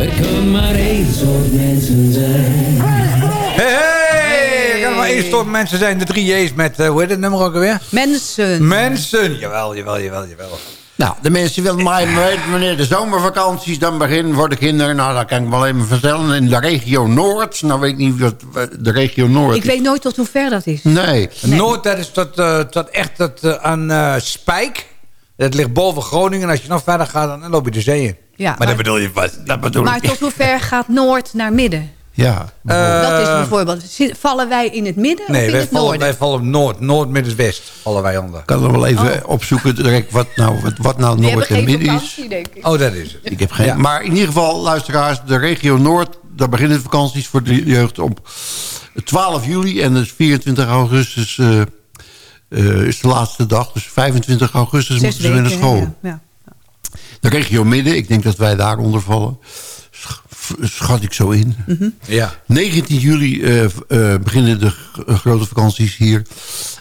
[SPEAKER 13] Er kan maar één soort mensen zijn.
[SPEAKER 8] Hey, maar één soort mensen zijn. De drie J's met, eh, hoe heet het nummer ook alweer?
[SPEAKER 9] Mensen.
[SPEAKER 8] Mensen. Jawel, jawel, jawel, jawel.
[SPEAKER 10] Nou, de mensen willen mij weten wanneer de zomervakanties dan beginnen voor de kinderen. Nou, dat kan ik wel even vertellen. In de regio Noord. Nou weet ik niet wat de regio Noord
[SPEAKER 9] Ik
[SPEAKER 10] is.
[SPEAKER 9] weet nooit tot hoe ver dat is.
[SPEAKER 10] Nee.
[SPEAKER 8] Noord, dat is tot, tot echt tot, eh, aan Spijk. Dat ligt boven Groningen. En als je nog verder gaat, dan loop je de zee in.
[SPEAKER 9] Ja,
[SPEAKER 8] maar, dat bedoel je wat? Dat bedoel
[SPEAKER 9] Maar
[SPEAKER 8] ik.
[SPEAKER 9] tot hoe ver gaat Noord naar midden?
[SPEAKER 10] Ja.
[SPEAKER 9] dat is bijvoorbeeld... zit- Vallen wij in het midden of
[SPEAKER 8] Nee,
[SPEAKER 9] in
[SPEAKER 8] wij
[SPEAKER 9] het
[SPEAKER 8] vallen,
[SPEAKER 9] noorden?
[SPEAKER 8] wij vallen Noord. Noord, midden, west vallen wij onder.
[SPEAKER 10] Ik kan er wel even opzoeken direct wat nou, wat, wat nou
[SPEAKER 9] Die
[SPEAKER 10] Noord en Midden is.
[SPEAKER 9] vakantie, denk ik.
[SPEAKER 8] Oh, dat is het.
[SPEAKER 10] Ik heb geen,
[SPEAKER 8] Ja.
[SPEAKER 10] Maar in ieder geval, luisteraars, de regio Noord... daar beginnen de vakanties voor de jeugd op 12 juli... en dus 24 augustus eh, eh, is de laatste dag. Dus 25 augustus
[SPEAKER 9] Zes
[SPEAKER 10] moeten ze weer naar school.
[SPEAKER 9] ja, ja.
[SPEAKER 10] De regio Midden, ik denk dat wij daaronder vallen. Sch- Schat ik zo in.
[SPEAKER 9] Mhm.
[SPEAKER 8] Ja.
[SPEAKER 10] 19 juli eh, eh, beginnen de grote vakanties hier.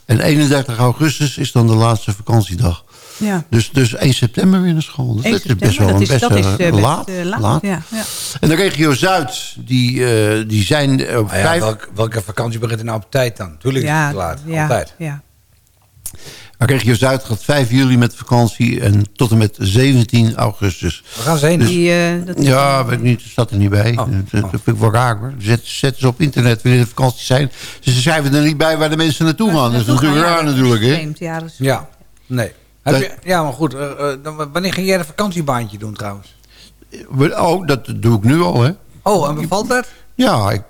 [SPEAKER 10] En 31 augustus is dan de laatste vakantiedag.
[SPEAKER 9] Ja.
[SPEAKER 10] Dus, dus 1 september weer naar school.
[SPEAKER 9] 1
[SPEAKER 10] dat is best wel een best,
[SPEAKER 9] is- dat is, best,
[SPEAKER 10] laat.
[SPEAKER 9] laat,
[SPEAKER 10] laat.
[SPEAKER 9] ja, ja.
[SPEAKER 10] En de regio Zuid, die, eh, die zijn op
[SPEAKER 8] Ah ja,
[SPEAKER 10] vijf...
[SPEAKER 8] welk- welke vakantie begint er nou op tijd dan? Tuurlijk is
[SPEAKER 9] Ja,
[SPEAKER 8] het te laat.
[SPEAKER 9] ja,
[SPEAKER 8] Altijd.
[SPEAKER 9] ja.
[SPEAKER 10] Regio Zuid gaat 5 juli met vakantie en tot en met 17 augustus.
[SPEAKER 8] We gaan ze heen.
[SPEAKER 9] Die, eh, dat is-
[SPEAKER 10] Ja, weet ik niet, dat staat er niet bij.
[SPEAKER 8] Oh,
[SPEAKER 10] Dat, dat vind ik wel raar hoor. Zet, zetten ze op internet wanneer de vakanties zijn. Ze schrijven er niet bij waar de mensen naartoe gaan. Dat is natuurlijk raar natuurlijk hè.
[SPEAKER 9] Ja, dat is-
[SPEAKER 8] Ja, nee. Heb
[SPEAKER 10] Dat-
[SPEAKER 8] je, ja, maar goed. eh, eh, dan- wanneer ging jij een vakantiebaantje doen trouwens?
[SPEAKER 10] Oh, dat doe ik nu al hè.
[SPEAKER 8] Oh, en bevalt dat?
[SPEAKER 10] Ja, ik,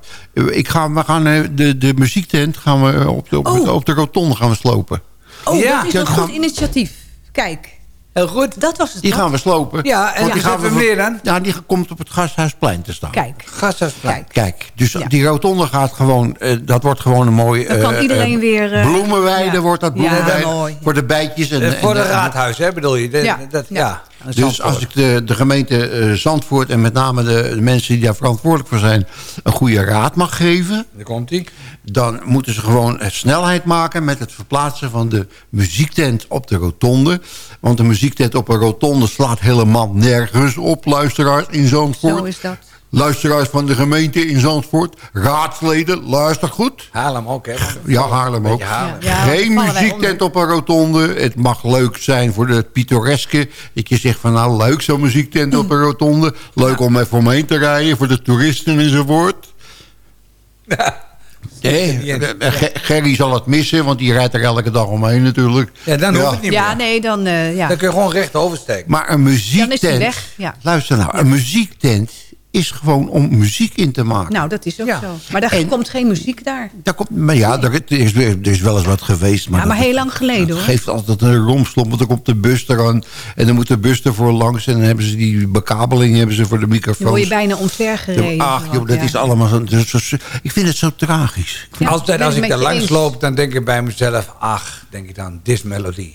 [SPEAKER 10] ik ga, we gaan de, de muziektent gaan we op de, op,
[SPEAKER 9] Oh.
[SPEAKER 10] op de rotonde gaan we slopen.
[SPEAKER 9] Oh,
[SPEAKER 8] Ja.
[SPEAKER 9] dat is een goed initiatief. Kijk,
[SPEAKER 8] Heel goed.
[SPEAKER 9] dat was het
[SPEAKER 10] Die gaan we slopen.
[SPEAKER 8] Ja, en
[SPEAKER 10] Want
[SPEAKER 8] die
[SPEAKER 10] gaan
[SPEAKER 8] we neer dan?
[SPEAKER 10] Ja, die komt op het Gasthuisplein te staan.
[SPEAKER 9] Kijk,
[SPEAKER 8] Gashuisplein.
[SPEAKER 9] kijk.
[SPEAKER 10] Kijk, dus
[SPEAKER 9] Ja.
[SPEAKER 10] die rotonde gaat gewoon, eh, dat wordt gewoon een mooi...
[SPEAKER 9] Dan kan
[SPEAKER 10] eh,
[SPEAKER 9] iedereen
[SPEAKER 10] eh,
[SPEAKER 9] weer,
[SPEAKER 10] bloemenweide
[SPEAKER 9] ja.
[SPEAKER 10] wordt dat
[SPEAKER 9] Ja,
[SPEAKER 10] bloemenweide.
[SPEAKER 9] mooi.
[SPEAKER 10] Voor de bijtjes. En,
[SPEAKER 8] Eh, voor de
[SPEAKER 10] en- en-
[SPEAKER 8] raadhuis, hè, bedoel je? De-
[SPEAKER 9] Ja.
[SPEAKER 8] Dat,
[SPEAKER 9] Ja.
[SPEAKER 10] Dus als ik de, de gemeente eh, Zandvoort en met name de, de mensen die daar verantwoordelijk voor zijn... een goede raad mag geven...
[SPEAKER 8] Daar komt hij.
[SPEAKER 10] dan moeten ze gewoon snelheid maken met het verplaatsen van de muziektent op de rotonde. Want de muziektent op een rotonde slaat helemaal nergens op, luisteraars in Zandvoort.
[SPEAKER 9] Zo is dat.
[SPEAKER 10] Luisteraars van de gemeente in Zandvoort, raadsleden, luister goed.
[SPEAKER 8] Haarlem ook, hè?
[SPEAKER 10] Ja, Haarlem ook.
[SPEAKER 8] Haarlem.
[SPEAKER 9] Ja,
[SPEAKER 10] Geen muziektent op een rotonde. Het mag leuk zijn voor de pittoreske. Dat je zegt van nou leuk zo'n muziektent op een rotonde. Leuk om even omheen te rijden voor de toeristen enzovoort. Nee, Ge- Gerry zal het missen, want die rijdt er elke dag omheen natuurlijk.
[SPEAKER 8] Ja, dan hoeft het niet
[SPEAKER 9] Ja,
[SPEAKER 8] meer.
[SPEAKER 9] nee, dan... eh, ja.
[SPEAKER 8] Dan kun je gewoon recht oversteken.
[SPEAKER 10] Maar een muziektent...
[SPEAKER 9] Dan is die weg, ja.
[SPEAKER 10] Luister nou, een muziektent is gewoon om muziek in te maken.
[SPEAKER 9] Nou, dat is ook
[SPEAKER 8] Ja.
[SPEAKER 9] zo. Maar daar
[SPEAKER 10] En-
[SPEAKER 9] komt geen muziek daar.
[SPEAKER 10] Daar komt, maar ja, er is, er is wel eens wat geweest. Maar
[SPEAKER 9] Ja, maar
[SPEAKER 10] dat-
[SPEAKER 9] heel lang geleden,
[SPEAKER 10] dat
[SPEAKER 9] hoor.
[SPEAKER 10] geeft altijd een romslomp, want dan komt de bus eraan. En dan moet de bus ervoor langs. En dan hebben ze die bekabeling hebben ze voor de
[SPEAKER 9] Dan word je bijna omvergereden.
[SPEAKER 10] Ach joh, dat
[SPEAKER 9] ja.
[SPEAKER 10] is allemaal zo, Ik vind het zo tragisch.
[SPEAKER 9] Ja,
[SPEAKER 8] Altijd als
[SPEAKER 9] het
[SPEAKER 8] ik er
[SPEAKER 9] je
[SPEAKER 8] langs
[SPEAKER 9] eens.
[SPEAKER 8] loop, dan denk ik bij mezelf... Ach, denk ik dan, this melody.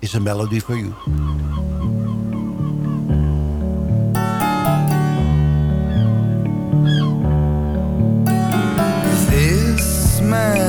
[SPEAKER 10] Is een melody for you.
[SPEAKER 14] This man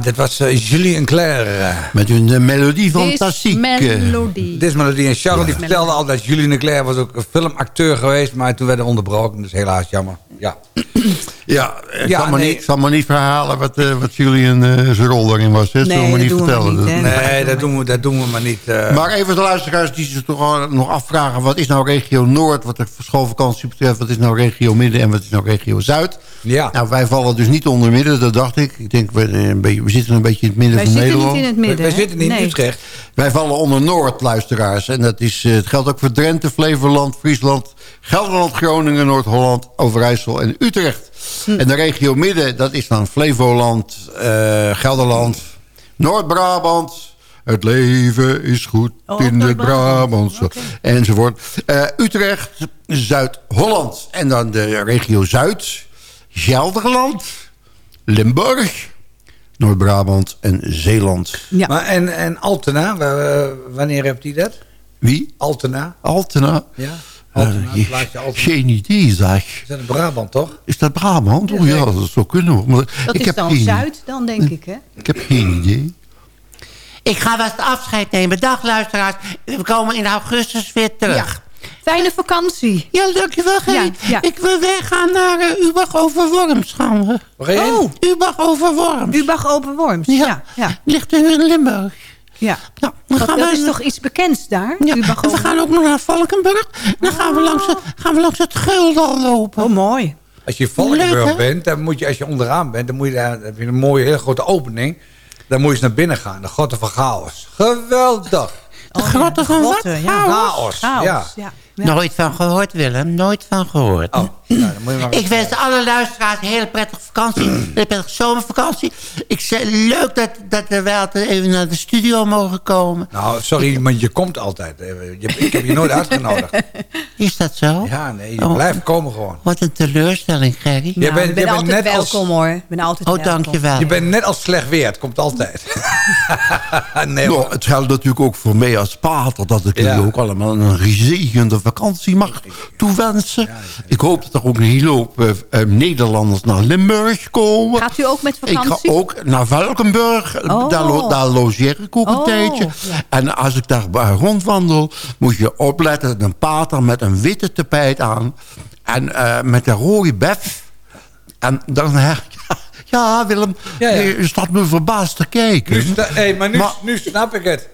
[SPEAKER 8] Ja, dit was uh, Julie en Claire. eh.
[SPEAKER 10] Met hun uh, melodie fantastiek.
[SPEAKER 9] melodie.
[SPEAKER 8] Dit is melodie. En Charles die vertelde
[SPEAKER 9] melody.
[SPEAKER 8] al dat Julie en Claire was ook een filmacteur geweest. Maar toen werd hij onderbroken. Dus helaas jammer. Ja.
[SPEAKER 10] Ja, ik
[SPEAKER 8] Ja,
[SPEAKER 10] zal, maar
[SPEAKER 8] nee.
[SPEAKER 10] niet, zal maar niet verhalen wat, uh, wat Julian uh, zijn rol daarin was. Hè?
[SPEAKER 9] Nee,
[SPEAKER 10] Zullen we niet
[SPEAKER 9] doen we
[SPEAKER 10] vertellen.
[SPEAKER 9] niet?
[SPEAKER 8] Nee, dat doen we, dat doen we maar niet. eh.
[SPEAKER 10] Maar even de luisteraars die zich toch nog afvragen... wat is nou regio Noord, wat de schoolvakantie betreft... wat is nou regio Midden en wat is nou regio Zuid?
[SPEAKER 8] ja.
[SPEAKER 10] Nou, wij vallen dus niet onder midden, dat dacht ik. Ik denk, we, eh, een beetje, we zitten een beetje in het midden
[SPEAKER 9] Wij
[SPEAKER 10] van
[SPEAKER 9] zitten
[SPEAKER 10] Nederland.
[SPEAKER 9] niet in het
[SPEAKER 8] we,
[SPEAKER 9] midden. hè?
[SPEAKER 8] zitten niet in. Utrecht.
[SPEAKER 10] Wij vallen onder Noord, luisteraars. En dat is, eh, het geldt ook voor Drenthe, Flevoland, Friesland... Gelderland, Groningen, Noord-Holland, Overijssel en Utrecht.
[SPEAKER 9] Hm.
[SPEAKER 10] En de regio Midden, dat is dan Flevoland, eh, Gelderland, Noord-Brabant... Het leven is goed
[SPEAKER 9] Oh,
[SPEAKER 10] in het. Brabantse. Enzovoort. Eh, Utrecht, Zuid-Holland. En dan de regio Zuid. Gelderland, Limburg, Noord-Brabant en Zeeland.
[SPEAKER 9] Ja.
[SPEAKER 8] Maar en, en Altena, wa- wanneer hebt hij dat?
[SPEAKER 10] Wie?
[SPEAKER 8] Altena?
[SPEAKER 10] Altena?
[SPEAKER 8] Ja.
[SPEAKER 10] Eh, geen idee, zeg.
[SPEAKER 8] Is dat in Brabant, toch?
[SPEAKER 10] Is dat Brabant? Oh ja, dat zou kunnen. Maar
[SPEAKER 9] Dat
[SPEAKER 10] ik
[SPEAKER 9] is
[SPEAKER 10] heb
[SPEAKER 9] dan
[SPEAKER 10] geen,
[SPEAKER 9] Zuid, dan denk ik, hè?
[SPEAKER 10] Ik heb geen idee.
[SPEAKER 15] Ik ga vast afscheid nemen. Dag luisteraars. We komen in augustus weer terug.
[SPEAKER 9] Fijne vakantie.
[SPEAKER 15] Ja, dankjewel, Gerry.
[SPEAKER 9] Ja, ja.
[SPEAKER 15] Ik wil weggaan naar uh, Ubach over Worms gaan we.
[SPEAKER 9] Oh,
[SPEAKER 15] Ubach over Worms.
[SPEAKER 9] Ubach Open Worms. Ja, ja. ja.
[SPEAKER 15] Ligt in Limburg. Ja, dan
[SPEAKER 9] Dat,
[SPEAKER 15] gaan
[SPEAKER 9] dat
[SPEAKER 15] we,
[SPEAKER 9] is toch iets bekends daar?
[SPEAKER 15] Ja, we gaan ook nog naar Valkenburg. Dan gaan we langs het, gaan we langs het Geldal lopen.
[SPEAKER 9] Oh, mooi.
[SPEAKER 8] Als je in Valkenburg
[SPEAKER 15] Leuk,
[SPEAKER 8] bent, dan moet je, als je onderaan bent, dan moet je daar, dan heb je een mooie, hele grote opening. Dan moet je eens naar binnen gaan, de Grotte van Chaos. Geweldig.
[SPEAKER 15] De grotten van wat?
[SPEAKER 9] grotten, ja.
[SPEAKER 15] Chaos.
[SPEAKER 8] Chaos, ja.
[SPEAKER 9] ja.
[SPEAKER 15] Nooit van gehoord, Willem. Nooit van gehoord.
[SPEAKER 8] Oh, nou, dan moet je maar
[SPEAKER 15] Ik wens alle luisteraars een hele prettige vakantie. Een hele prettige zomervakantie. Ik zeg, leuk dat, dat we wel even naar de studio mogen komen.
[SPEAKER 8] Nou, sorry, maar je komt altijd. Je, ik heb je nooit uitgenodigd.
[SPEAKER 15] Is dat zo?
[SPEAKER 8] Ja, nee, je
[SPEAKER 15] Oh.
[SPEAKER 8] blijft komen gewoon.
[SPEAKER 15] Wat een teleurstelling, Gerry.
[SPEAKER 8] Je bent-
[SPEAKER 9] Nou, ik
[SPEAKER 8] je
[SPEAKER 9] ben
[SPEAKER 8] bent
[SPEAKER 9] altijd
[SPEAKER 8] net als-
[SPEAKER 9] welkom hoor. Ik ben altijd
[SPEAKER 15] Oh,
[SPEAKER 9] welkom.
[SPEAKER 15] dankjewel.
[SPEAKER 8] Je bent net als slecht weer, het komt altijd. nee.
[SPEAKER 10] Nou, het geldt natuurlijk ook voor mij als pater... dat ik
[SPEAKER 8] Ja.
[SPEAKER 10] ook allemaal een gezegende vakantie mag toewensen. Ik hoop dat er ook een hele hoop eh, eh, Nederlanders naar Limburg komen.
[SPEAKER 9] Gaat u ook met
[SPEAKER 10] Ik ga
[SPEAKER 9] vakantie?
[SPEAKER 10] ook naar Valkenburg.
[SPEAKER 9] Oh.
[SPEAKER 10] Daar, lo- daar logeer ik ook een
[SPEAKER 9] Oh,
[SPEAKER 10] tijdje. En als ik daar bij rondwandel... moet je opletten dat een pater met een witte tapijt aan... en eh, met een rode bef... En dan her, ja, ja, Willem,
[SPEAKER 8] Ja, ja.
[SPEAKER 10] je staat me verbaasd te kijken.
[SPEAKER 8] Nu, sta- hey, maar nu,
[SPEAKER 10] Maar-
[SPEAKER 8] nu snap ik het.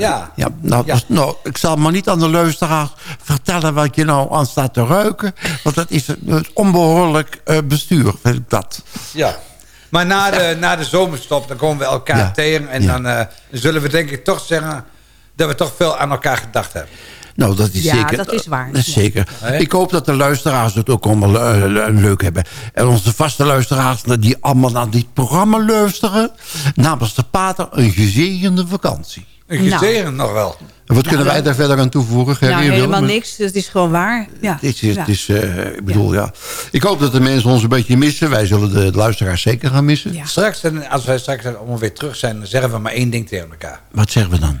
[SPEAKER 8] Ja.
[SPEAKER 10] Ja, nou,
[SPEAKER 8] Ja.
[SPEAKER 10] dus- nou, ik zal maar niet aan de luisteraars vertellen wat je nou aan staat te ruiken. Want dat is een, onbehoorlijk eh, bestuur, vind ik dat.
[SPEAKER 8] ja. Maar na de, na de zomerstop, dan komen we elkaar
[SPEAKER 10] Ja.
[SPEAKER 8] tegen. En
[SPEAKER 10] Ja.
[SPEAKER 8] dan eh, zullen we denk ik toch zeggen... dat we toch veel aan elkaar gedacht hebben.
[SPEAKER 10] Nou, dat is
[SPEAKER 9] Ja,
[SPEAKER 10] zeker.
[SPEAKER 9] dat is waar.
[SPEAKER 10] Dat is
[SPEAKER 9] Ja.
[SPEAKER 10] zeker. Ik hoop dat de luisteraars het ook allemaal eh, le- leuk hebben. En onze vaste luisteraars die allemaal naar dit programma luisteren. Namens de pater een gezegende vakantie.
[SPEAKER 8] Een
[SPEAKER 9] Nou.
[SPEAKER 8] nog wel.
[SPEAKER 10] En wat kunnen wij daar verder aan toevoegen?
[SPEAKER 9] Nou, helemaal
[SPEAKER 10] Willem?
[SPEAKER 9] niks. Het is gewoon waar. Ja.
[SPEAKER 10] Het is, is eh, ik bedoel, ja. Ik hoop dat de mensen ons een beetje missen. Wij zullen de luisteraars zeker gaan missen.
[SPEAKER 9] Ja.
[SPEAKER 8] Straks, als wij straks allemaal weer terug zijn... dan zeggen we maar één ding tegen elkaar.
[SPEAKER 10] Wat zeggen we dan?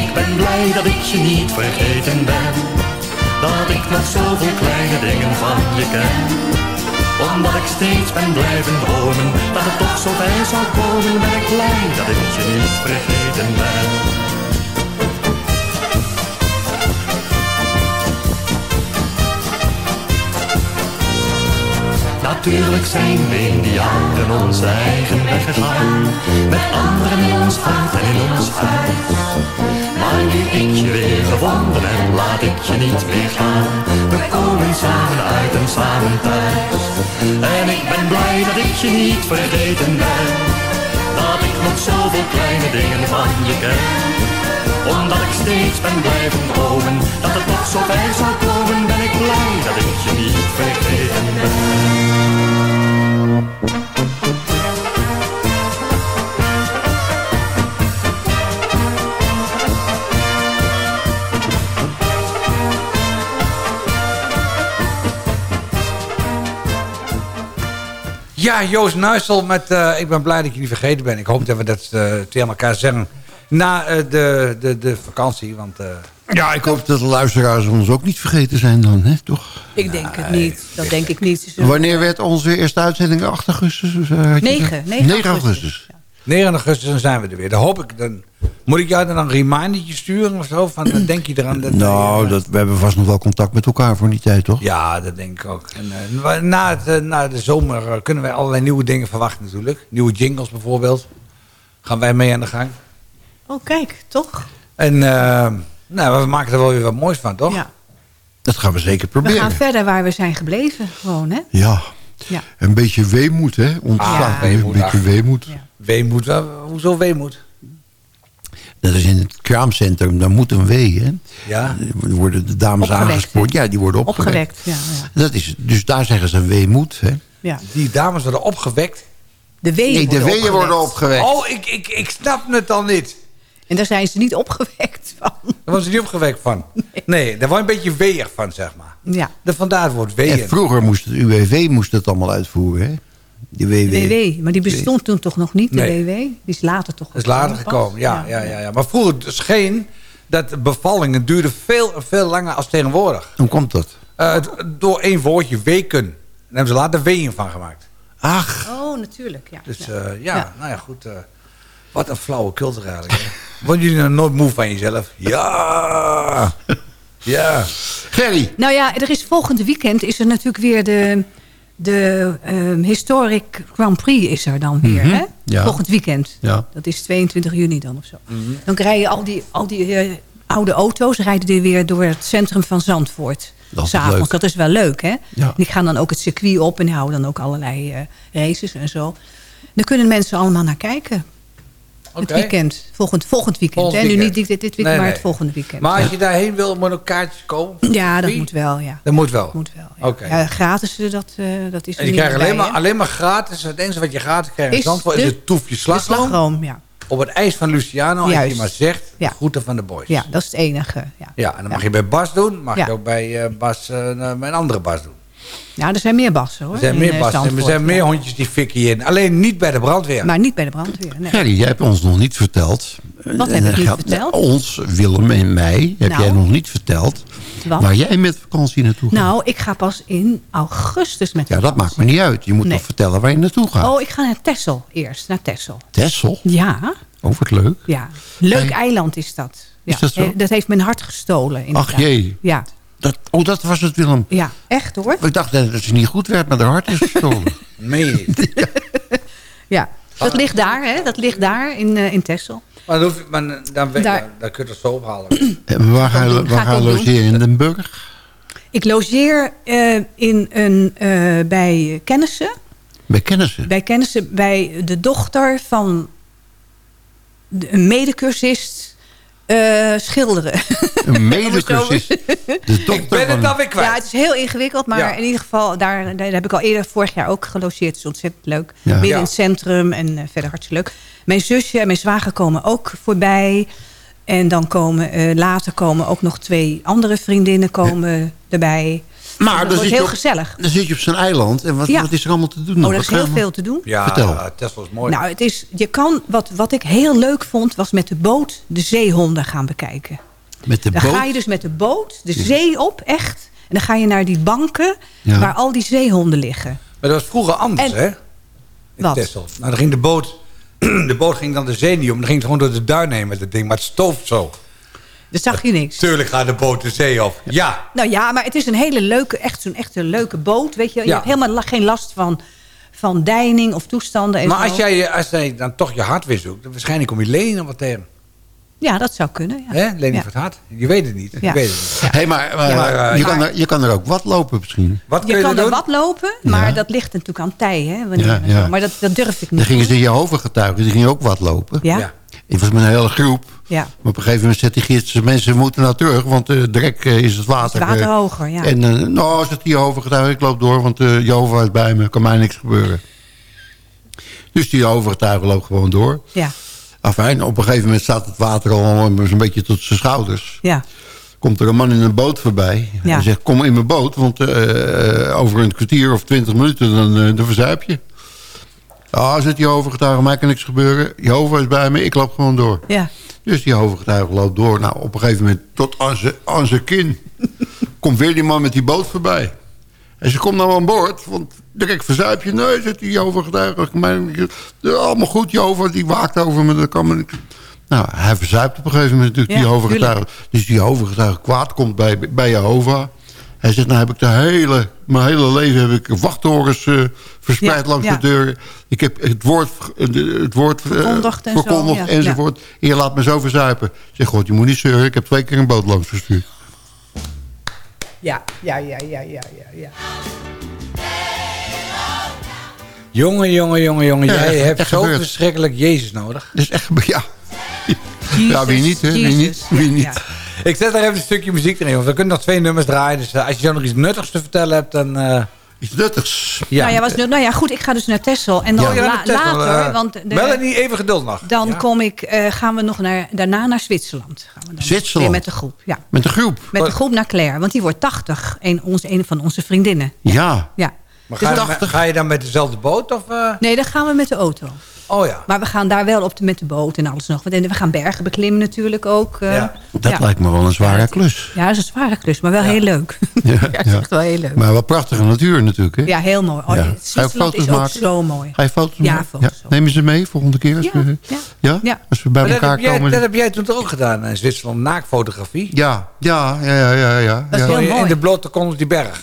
[SPEAKER 16] Ik ben blij dat ik je niet vergeten ben Dat ik nog zoveel kleine dingen van je ken omdat ik steeds ben blijven dromen Dat het toch zo ver zou komen Ben ik blij dat ik je niet vergeten ben Natuurlijk zijn we in die jaren onze eigen weg. Met anderen in ons hart en in ons huis. Maar ik je weer gevonden heb, laat ik je niet meer gaan. We komen samen uit en samen thuis. En ik ben blij dat ik je niet vergeten ben. Dat ik nog zoveel kleine dingen van je ken omdat ik steeds ben blijven dromen Dat het toch zo ver zou komen Ben ik blij dat ik je niet vergeten ben
[SPEAKER 8] Ja, Joost Nuisel met eh, Ik ben blij dat ik je niet vergeten ben. Ik hoop dat we dat eh, tegen elkaar zeggen na eh, de, de, de vakantie. Want, eh,
[SPEAKER 10] Ja, ik hoop dat de luisteraars ons ook niet vergeten zijn dan, hè? toch?
[SPEAKER 9] Ik denk het niet. Dat denk ik niet.
[SPEAKER 10] Wanneer werd onze eerste uitzending? 8 augustus? Of, eh, had je
[SPEAKER 9] 9,
[SPEAKER 10] dat?
[SPEAKER 9] 9
[SPEAKER 10] 9
[SPEAKER 9] augustus.
[SPEAKER 8] 9 augustus dan zijn we er weer. Dan hoop ik, dan moet ik jou dan een remindertje sturen of zo? Van, dan denk je eraan dat...
[SPEAKER 10] Nou, dat, we hebben vast nog wel contact met elkaar voor die tijd, toch?
[SPEAKER 8] Ja, dat denk ik ook. En, eh, na, het, eh, na de zomer eh, kunnen wij allerlei nieuwe dingen verwachten natuurlijk. Nieuwe jingles bijvoorbeeld. Gaan wij mee aan de gang.
[SPEAKER 9] Oh, kijk, toch?
[SPEAKER 8] En eh, nou, we maken er wel weer wat moois van, toch?
[SPEAKER 9] Ja.
[SPEAKER 10] Dat gaan we zeker
[SPEAKER 9] We
[SPEAKER 10] proberen.
[SPEAKER 9] gaan verder waar we zijn gebleven, gewoon, hè?
[SPEAKER 10] Ja.
[SPEAKER 9] Ja.
[SPEAKER 10] Een beetje weemoed, hè? Ontstaat
[SPEAKER 8] Ah,
[SPEAKER 10] een
[SPEAKER 8] weemoed,
[SPEAKER 10] beetje weemoed.
[SPEAKER 8] Weemoed, wel- hoezo weemoed?
[SPEAKER 10] Dat is in het kraamcentrum, daar moet een wee, hè?
[SPEAKER 8] Ja.
[SPEAKER 10] Er worden de dames
[SPEAKER 9] Opgewekt,
[SPEAKER 10] aangespoord. Ja, die worden opgewekt.
[SPEAKER 9] Opgewekt, ja. ja.
[SPEAKER 10] Dat is, dus daar zeggen ze weemoed, hè?
[SPEAKER 9] ja.
[SPEAKER 8] Die dames worden opgewekt.
[SPEAKER 9] De weeën
[SPEAKER 10] Nee, de
[SPEAKER 9] worden
[SPEAKER 10] weeën worden opgewekt.
[SPEAKER 8] Oh, ik, ik, ik snap het al niet.
[SPEAKER 9] En daar zijn ze niet opgewekt van.
[SPEAKER 8] Daar worden ze niet opgewekt van. Nee, daar wordt een beetje weeig van, zeg maar.
[SPEAKER 9] Ja.
[SPEAKER 8] De, vandaar het woord
[SPEAKER 10] En
[SPEAKER 8] weeën.
[SPEAKER 10] vroeger moest het UWV moest het allemaal uitvoeren, hè? Die WW.
[SPEAKER 9] WW, maar die bestond toen toch nog niet, de
[SPEAKER 8] Nee.
[SPEAKER 9] WW? Die is later toch
[SPEAKER 8] Dat is later gekomen, ja, ja, ja, ja. Maar vroeger scheen dat de bevallingen duurden veel, veel langer als tegenwoordig.
[SPEAKER 10] Hoe komt dat?
[SPEAKER 8] Eh, door één woordje, weken. Daar hebben ze later weeën van gemaakt.
[SPEAKER 10] Ach.
[SPEAKER 9] Oh, natuurlijk, ja.
[SPEAKER 8] Dus
[SPEAKER 9] ja.
[SPEAKER 8] eh, ja,
[SPEAKER 9] Ja.
[SPEAKER 8] nou ja, goed. eh, wat een flauwe cultuur eigenlijk. hè. Worden jullie nou nooit moe van jezelf? Ja! Ja.
[SPEAKER 10] Gerry.
[SPEAKER 9] Nou ja, er is volgend weekend is er natuurlijk weer de, de ehm, Historic Grand Prix is er dan weer.
[SPEAKER 10] Mhm,
[SPEAKER 9] hè?
[SPEAKER 10] ja.
[SPEAKER 9] Volgend weekend.
[SPEAKER 10] Ja.
[SPEAKER 9] Dat is 22 juni dan of zo.
[SPEAKER 8] Mhm.
[SPEAKER 9] Dan rijden al die, al die eh, oude auto's rijden die weer door het centrum van Zandvoort.
[SPEAKER 10] Dat is.
[SPEAKER 9] Dat is wel leuk, hè?
[SPEAKER 10] Ja.
[SPEAKER 9] En die gaan dan ook het circuit op en houden dan ook allerlei eh, races en zo. Dan kunnen mensen allemaal naar kijken. Het weekend. Volgend, volgend weekend.
[SPEAKER 8] Volgend?
[SPEAKER 9] Nu niet dit, dit weekend,
[SPEAKER 8] Nee,
[SPEAKER 9] maar
[SPEAKER 8] nee.
[SPEAKER 9] het volgende weekend.
[SPEAKER 8] Maar als je daarheen wil, moet ook kaartjes komen?
[SPEAKER 9] Ja, dat
[SPEAKER 8] Wie?
[SPEAKER 9] moet wel, ja.
[SPEAKER 8] Dat moet wel.
[SPEAKER 9] Moet wel. Ja.
[SPEAKER 8] Oké.
[SPEAKER 9] Ja, gratis, eh, dat, eh, dat is
[SPEAKER 8] En je krijgt alleen
[SPEAKER 9] bij,
[SPEAKER 8] maar, alleen maar gratis. Het enige wat je gratis krijgt in
[SPEAKER 9] Is
[SPEAKER 8] Zandvoort is
[SPEAKER 9] de-
[SPEAKER 8] het toefje
[SPEAKER 9] De
[SPEAKER 8] slagroom.
[SPEAKER 9] slagroom, ja.
[SPEAKER 8] Op het ijs van Luciano. Als
[SPEAKER 9] Juist.
[SPEAKER 8] je maar zegt,
[SPEAKER 9] Ja.
[SPEAKER 8] groeten van de boys.
[SPEAKER 9] Ja, dat is het enige. Ja,
[SPEAKER 8] Ja, en dan mag je bij Bas doen. Mag je ook bij eh, Bas, eh, mijn andere Bas doen.
[SPEAKER 9] Ja er zijn meer bassen, hoor.
[SPEAKER 8] Er zijn meer
[SPEAKER 9] eh,
[SPEAKER 8] Bas en er zijn meer hondjes die fikken je in. Alleen niet bij de brandweer.
[SPEAKER 9] Maar niet bij de brandweer, nee.
[SPEAKER 10] Jij hebt ons nog niet verteld.
[SPEAKER 9] Wat
[SPEAKER 10] En
[SPEAKER 9] heb ik
[SPEAKER 10] dat
[SPEAKER 9] niet verteld?
[SPEAKER 10] Ons, Willem en mij, heb
[SPEAKER 9] Nou.
[SPEAKER 10] jij nog niet verteld...
[SPEAKER 9] Wat?
[SPEAKER 10] waar jij met vakantie naartoe gaat.
[SPEAKER 9] Nou, ik ga pas in augustus met
[SPEAKER 10] ja, dat maakt me niet uit. Je moet
[SPEAKER 9] Nee.
[SPEAKER 10] toch vertellen waar je naartoe gaat.
[SPEAKER 9] Oh, ik ga naar Texel eerst, naar Texel.
[SPEAKER 10] Texel?
[SPEAKER 9] Ja,
[SPEAKER 10] Oh, wat leuk.
[SPEAKER 9] ja. Leuk eiland is dat. Ja.
[SPEAKER 10] Is dat zo?
[SPEAKER 9] Eh, Dat heeft mijn hart gestolen. inderdaad.
[SPEAKER 10] Ach jee.
[SPEAKER 9] Ja,
[SPEAKER 10] Dat, oh, dat was het, Willem.
[SPEAKER 9] ja, echt hoor.
[SPEAKER 10] Ik dacht dat het niet goed werd, maar de hart is gestolen.
[SPEAKER 8] Niet?
[SPEAKER 9] Ja, dat ligt daar, hè. Dat ligt daar in, eh, in Texel.
[SPEAKER 8] Maar dan, hoef je, maar dan, weet,
[SPEAKER 9] Daar-
[SPEAKER 8] dan, dan kun je het zo ophalen.
[SPEAKER 10] En waar ga je, waar ga je logeren? In Den Burg?
[SPEAKER 9] Ik logeer eh, in een, eh, bij kennissen.
[SPEAKER 10] Bij kennissen?
[SPEAKER 9] Bij kennissen, bij de dochter van de, een medecursist eh, schilderen.
[SPEAKER 10] Een medecursist. De dokter
[SPEAKER 8] ben het
[SPEAKER 10] van-
[SPEAKER 8] dan weer kwijt.
[SPEAKER 9] Ja, het is heel ingewikkeld, maar
[SPEAKER 8] Ja.
[SPEAKER 9] in ieder geval, daar, daar heb ik al eerder vorig jaar ook gelogeerd. Het is ontzettend leuk.
[SPEAKER 10] Ja.
[SPEAKER 9] Midden
[SPEAKER 8] Ja.
[SPEAKER 9] in het centrum en eh, verder hartstikke leuk. Mijn zusje en mijn zwager komen ook voorbij. En dan komen eh, later komen ook nog twee andere vriendinnen komen erbij.
[SPEAKER 10] Maar
[SPEAKER 9] dat
[SPEAKER 10] dan
[SPEAKER 9] wordt
[SPEAKER 10] zit, je
[SPEAKER 9] heel
[SPEAKER 10] op,
[SPEAKER 9] gezellig.
[SPEAKER 10] dan zit je op zo'n eiland. En wat,
[SPEAKER 9] Ja.
[SPEAKER 10] wat is er allemaal te doen?
[SPEAKER 9] Oh, er is heel veel te doen.
[SPEAKER 8] Ja,
[SPEAKER 10] Vertel.
[SPEAKER 8] Tesla is mooi.
[SPEAKER 9] Nou, het is, je kan, wat, wat ik heel leuk vond, was met de boot de zeehonden gaan bekijken.
[SPEAKER 10] Met de
[SPEAKER 9] Dan
[SPEAKER 10] boot?
[SPEAKER 9] ga je dus met de boot de zee op, echt. En dan ga je naar die banken
[SPEAKER 10] Ja.
[SPEAKER 9] waar al die zeehonden liggen.
[SPEAKER 8] Maar dat was vroeger anders,
[SPEAKER 9] En-
[SPEAKER 8] hè? In
[SPEAKER 9] Wat?
[SPEAKER 8] Texel. Nou, dan ging de boot... De boot ging dan de zee niet om. Dan ging het gewoon door de duin heen met het ding. Maar het stoof zo.
[SPEAKER 9] Dus zag je niks.
[SPEAKER 8] Tuurlijk gaat de boot de zee op. Ja.
[SPEAKER 9] Nou ja, maar het is een hele leuke, echt zo'n echte leuke boot. Weet je, je
[SPEAKER 8] Ja.
[SPEAKER 9] hebt helemaal geen last van, van deining of toestanden. En
[SPEAKER 8] Maar
[SPEAKER 9] zo.
[SPEAKER 8] als jij, als jij dan toch je hart weer zoekt... dan waarschijnlijk kom je Leni nog wat tegen.
[SPEAKER 9] Ja, dat zou kunnen. Ja.
[SPEAKER 8] Hè? Leni
[SPEAKER 9] Ja.
[SPEAKER 8] van het hart. Je weet het niet. Je
[SPEAKER 9] Ja.
[SPEAKER 8] weet het niet.
[SPEAKER 10] Hey, maar, maar,
[SPEAKER 8] eh,
[SPEAKER 10] je, kan er, je kan er ook wat lopen misschien.
[SPEAKER 8] Wat kun
[SPEAKER 9] Je
[SPEAKER 8] je,
[SPEAKER 9] kan
[SPEAKER 8] doen?
[SPEAKER 9] er wat lopen, maar
[SPEAKER 10] Ja.
[SPEAKER 9] dat ligt natuurlijk aan tij. Hè, wanneer. Maar dat, dat durf ik
[SPEAKER 10] Dan
[SPEAKER 9] niet.
[SPEAKER 10] gingen ze Jehovah getuigen, die gingen ook wat lopen.
[SPEAKER 9] Ja?
[SPEAKER 10] Ik was met een hele groep.
[SPEAKER 9] Ja.
[SPEAKER 10] Maar op een gegeven moment zet die gids... mensen moeten nou terug, want uh, direct eh, is het water...
[SPEAKER 9] Het water
[SPEAKER 10] eh,
[SPEAKER 9] hoger, ja.
[SPEAKER 10] En eh, nou, zegt die Jehovah getuige, ik loop door, want eh Jehovah is bij me, kan mij niks gebeuren. Dus die Jehovah getuige loopt gewoon door.
[SPEAKER 9] ja,
[SPEAKER 10] Afijn, op een gegeven moment staat het water al zo'n beetje tot zijn schouders.
[SPEAKER 9] ja.
[SPEAKER 10] Komt er een man in een boot voorbij.
[SPEAKER 9] Ja.
[SPEAKER 10] Hij zegt, kom in mijn boot, want eh, over een kwartier of twintig minuten dan, eh, dan verzuip je. Ah, zit die overgetuige, mij kan niks gebeuren. Jehovah is bij me, ik loop gewoon door.
[SPEAKER 9] ja.
[SPEAKER 10] Dus die overgetuige loopt door. Nou, op een gegeven moment tot aan zijn- kin. komt weer die man met die boot voorbij.
[SPEAKER 12] En ze komt nou aan boord, want direct verzuip je. Nee, zit die Jehovah getuige. Mijn, allemaal goed, Jehovah, die waakt over me. Dat kan me niet. Nou, hij verzuipt op een gegeven moment natuurlijk,
[SPEAKER 9] Ja,
[SPEAKER 12] die Jehovah getuige. Dus die Jehovah getuige kwaad komt bij, bij Jehovah. Hij zegt, nou heb ik de hele, mijn hele leven heb ik wachttorens eh, verspreid
[SPEAKER 9] Ja,
[SPEAKER 12] langs
[SPEAKER 9] ja.
[SPEAKER 12] de deuren. Ik heb het woord, het woord eh,
[SPEAKER 9] Verkondigd en zo, ja.
[SPEAKER 12] enzovoort. En je laat me zo verzuipen. Ik zeg, god, je moet niet zeuren. Ik heb twee keer een boot langs gestuurd.
[SPEAKER 9] Ja, ja, ja, ja, ja, ja. ja.
[SPEAKER 8] Jongen, jongen, jongen, jongen.
[SPEAKER 12] Ja,
[SPEAKER 8] jij
[SPEAKER 12] echt-
[SPEAKER 8] hebt
[SPEAKER 12] echt
[SPEAKER 8] zo
[SPEAKER 12] gebeurd.
[SPEAKER 8] verschrikkelijk Jezus nodig.
[SPEAKER 12] Dat is echt, ja. Ja, wie niet, hè? Wie niet? Wie
[SPEAKER 8] ja,
[SPEAKER 12] niet?
[SPEAKER 8] Ik zet daar even een stukje muziek erin. Want we kunnen nog twee nummers draaien. Dus eh, als je zo nog iets nuttigs te vertellen hebt, dan... eh,
[SPEAKER 12] iets nuttigs?
[SPEAKER 8] Ja.
[SPEAKER 9] Nou, ja, was, nou ja, goed, ik ga dus naar Texel. En dan
[SPEAKER 8] Oh, ja,
[SPEAKER 9] la-
[SPEAKER 8] naar Texel,
[SPEAKER 9] later,
[SPEAKER 8] eh,
[SPEAKER 9] want de-
[SPEAKER 8] Melanie, even geduld nog.
[SPEAKER 9] dan
[SPEAKER 8] Ja.
[SPEAKER 9] kom ik, eh, gaan we nog naar, daarna naar Zwitserland. Gaan we dan
[SPEAKER 12] Zwitserland?
[SPEAKER 9] Weer met de groep, ja.
[SPEAKER 12] Met de groep?
[SPEAKER 9] Met de groep naar Claire, want die wordt 80. Een, ons, een van onze vriendinnen.
[SPEAKER 12] Ja.
[SPEAKER 9] Ja.
[SPEAKER 8] Maar
[SPEAKER 9] Dus
[SPEAKER 8] ga, je, ga je dan met dezelfde boot? Of, eh?
[SPEAKER 9] Nee, dan gaan we met de auto.
[SPEAKER 8] Oh ja.
[SPEAKER 9] Maar we gaan daar wel op de, met de boot en alles nog. En we gaan bergen beklimmen natuurlijk ook. eh.
[SPEAKER 12] Ja. Dat
[SPEAKER 9] ja.
[SPEAKER 12] lijkt me wel een zware klus.
[SPEAKER 9] Ja, dat is een zware klus, maar wel heel leuk.
[SPEAKER 12] Ja,
[SPEAKER 9] dat is echt wel heel leuk.
[SPEAKER 12] Maar wel prachtige natuur natuurlijk, hè?
[SPEAKER 9] Ja, heel mooi. Oh,
[SPEAKER 12] Ga je foto's
[SPEAKER 9] is ook
[SPEAKER 12] maken?
[SPEAKER 9] zo mooi.
[SPEAKER 12] Ga je foto's
[SPEAKER 9] Ja,
[SPEAKER 12] maken?
[SPEAKER 9] foto's
[SPEAKER 12] Neem je ze mee volgende keer? Als we,
[SPEAKER 9] ja.
[SPEAKER 12] ja?
[SPEAKER 9] Ja.
[SPEAKER 12] Als we bij
[SPEAKER 8] Maar dat,
[SPEAKER 12] elkaar
[SPEAKER 8] heb jij,
[SPEAKER 12] komen.
[SPEAKER 8] dat heb jij toen ook gedaan in Zwitserland, naakfotografie?
[SPEAKER 12] Ja, ja, ja, ja, ja. ja.
[SPEAKER 9] Dat is
[SPEAKER 12] ja.
[SPEAKER 9] heel mooi.
[SPEAKER 8] In de blote op die berg.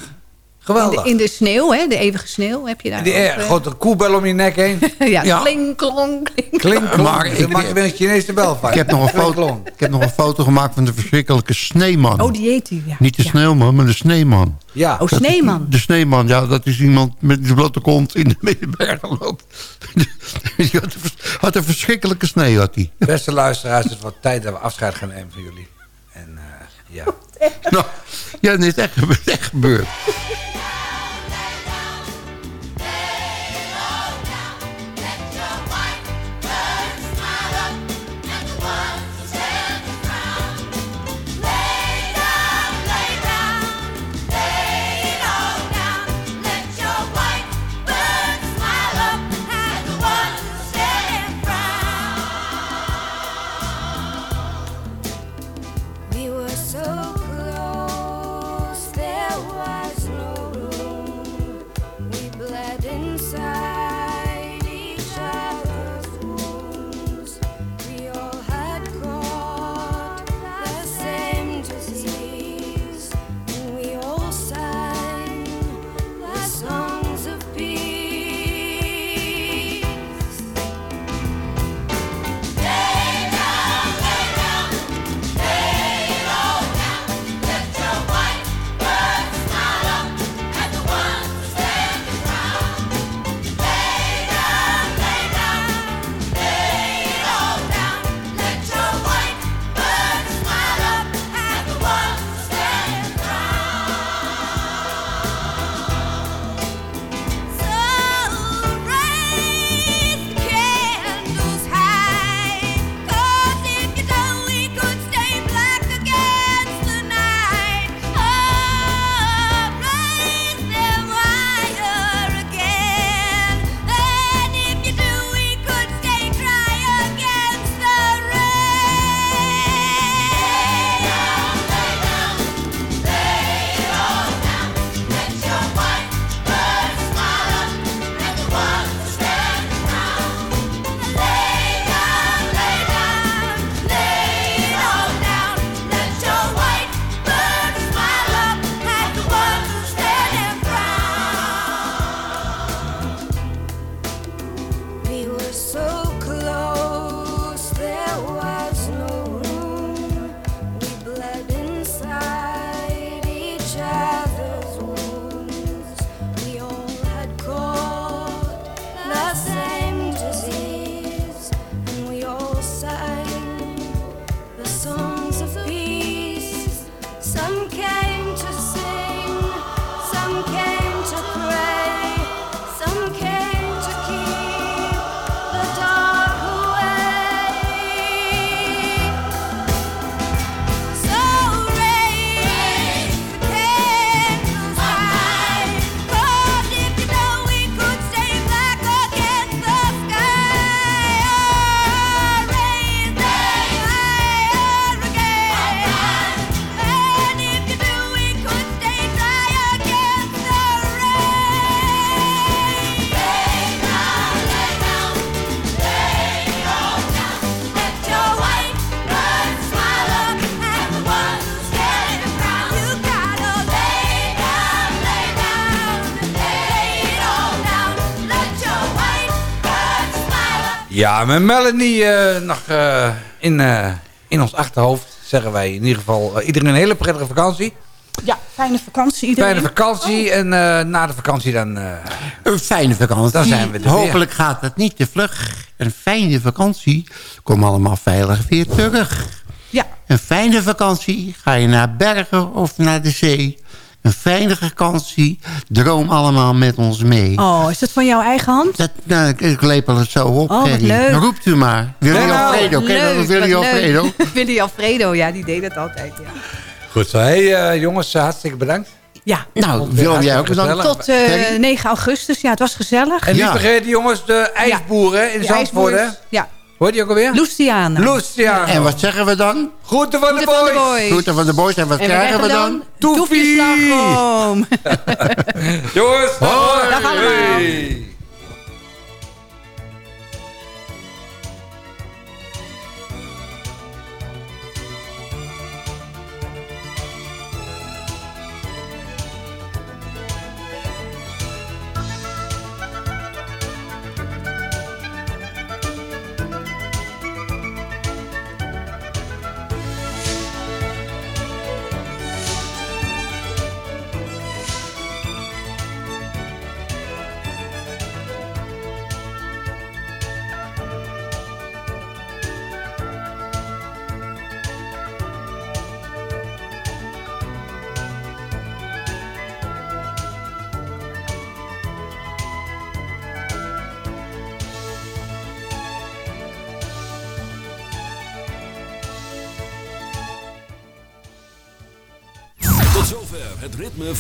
[SPEAKER 8] Geweldig.
[SPEAKER 9] In de, in de sneeuw, hè, de eeuwige sneeuw heb je daar.
[SPEAKER 8] die
[SPEAKER 9] ook,
[SPEAKER 8] er,
[SPEAKER 9] eh.
[SPEAKER 8] grote koebel om je nek heen.
[SPEAKER 9] ja,
[SPEAKER 12] Ja.
[SPEAKER 9] kling, klonk, kling,
[SPEAKER 8] Klink,
[SPEAKER 12] Maar
[SPEAKER 8] maar
[SPEAKER 12] ik-
[SPEAKER 8] maak weer een Chinese bel van.
[SPEAKER 12] Ik heb, nog een
[SPEAKER 8] Klink,
[SPEAKER 12] foto, ik heb nog een foto gemaakt van de verschrikkelijke sneeman.
[SPEAKER 9] Oh, die heet hij, ja.
[SPEAKER 12] Niet de
[SPEAKER 9] ja.
[SPEAKER 12] sneeuwman, maar de sneeman.
[SPEAKER 8] Ja.
[SPEAKER 9] Oh, Sneeman.
[SPEAKER 12] De sneeman, ja, dat is iemand met de blote kont in de middenbergen loopt. Die had, een, had een verschrikkelijke snee, had hij.
[SPEAKER 8] Beste luisteraars, het wordt tijd dat we afscheid gaan nemen van jullie. En eh, ja.
[SPEAKER 12] Nou, ja, dat is echt, het is echt gebeurd.
[SPEAKER 8] Ja, met Melanie eh, nog eh, in, eh, in ons achterhoofd zeggen wij in ieder geval iedereen een hele prettige vakantie.
[SPEAKER 9] Ja, fijne vakantie iedereen.
[SPEAKER 8] Fijne vakantie en eh, na de vakantie dan... eh,
[SPEAKER 10] Een fijne vakantie.
[SPEAKER 8] Dan zijn we er weer.
[SPEAKER 10] Hopelijk gaat het niet te vlug. Een fijne vakantie. Kom allemaal veilig weer terug.
[SPEAKER 9] Ja.
[SPEAKER 10] Een fijne vakantie. Ga je naar bergen of naar de zee. Een fijne vakantie. Droom allemaal met ons mee.
[SPEAKER 9] Oh, is dat van jouw eigen hand?
[SPEAKER 10] Dat, nou, ik, ik lepel het zo op,
[SPEAKER 9] Oh, leuk.
[SPEAKER 10] Roept u maar. Willy
[SPEAKER 9] Nou,
[SPEAKER 10] Alfredo. Ken je dat Willy. Alfredo?
[SPEAKER 9] Willy Alfredo, ja, die deed dat altijd, ja.
[SPEAKER 8] Goed zo. Hey, eh, jongens, eh, hartstikke bedankt.
[SPEAKER 9] Ja.
[SPEAKER 10] Nou, Willem, jij ook bedankt.
[SPEAKER 9] Tot eh,
[SPEAKER 10] Gerry?
[SPEAKER 9] 9 augustus, ja, het was gezellig.
[SPEAKER 8] En niet
[SPEAKER 10] Ja.
[SPEAKER 8] vergeten, jongens, de ijsboeren in
[SPEAKER 9] Die
[SPEAKER 8] Zandvoort,
[SPEAKER 9] Ja,
[SPEAKER 8] Hoor je ook alweer?
[SPEAKER 9] Luciana.
[SPEAKER 8] Lucia.
[SPEAKER 10] En wat zeggen we dan?
[SPEAKER 8] Groeten van de
[SPEAKER 9] van
[SPEAKER 8] boys.
[SPEAKER 9] boys.
[SPEAKER 10] Groeten van de boys. En wat
[SPEAKER 9] En
[SPEAKER 10] krijgen we dan?
[SPEAKER 8] Toefie.
[SPEAKER 9] slagroom.
[SPEAKER 8] Jongens, hoi.
[SPEAKER 9] Dag allemaal.
[SPEAKER 8] Hey.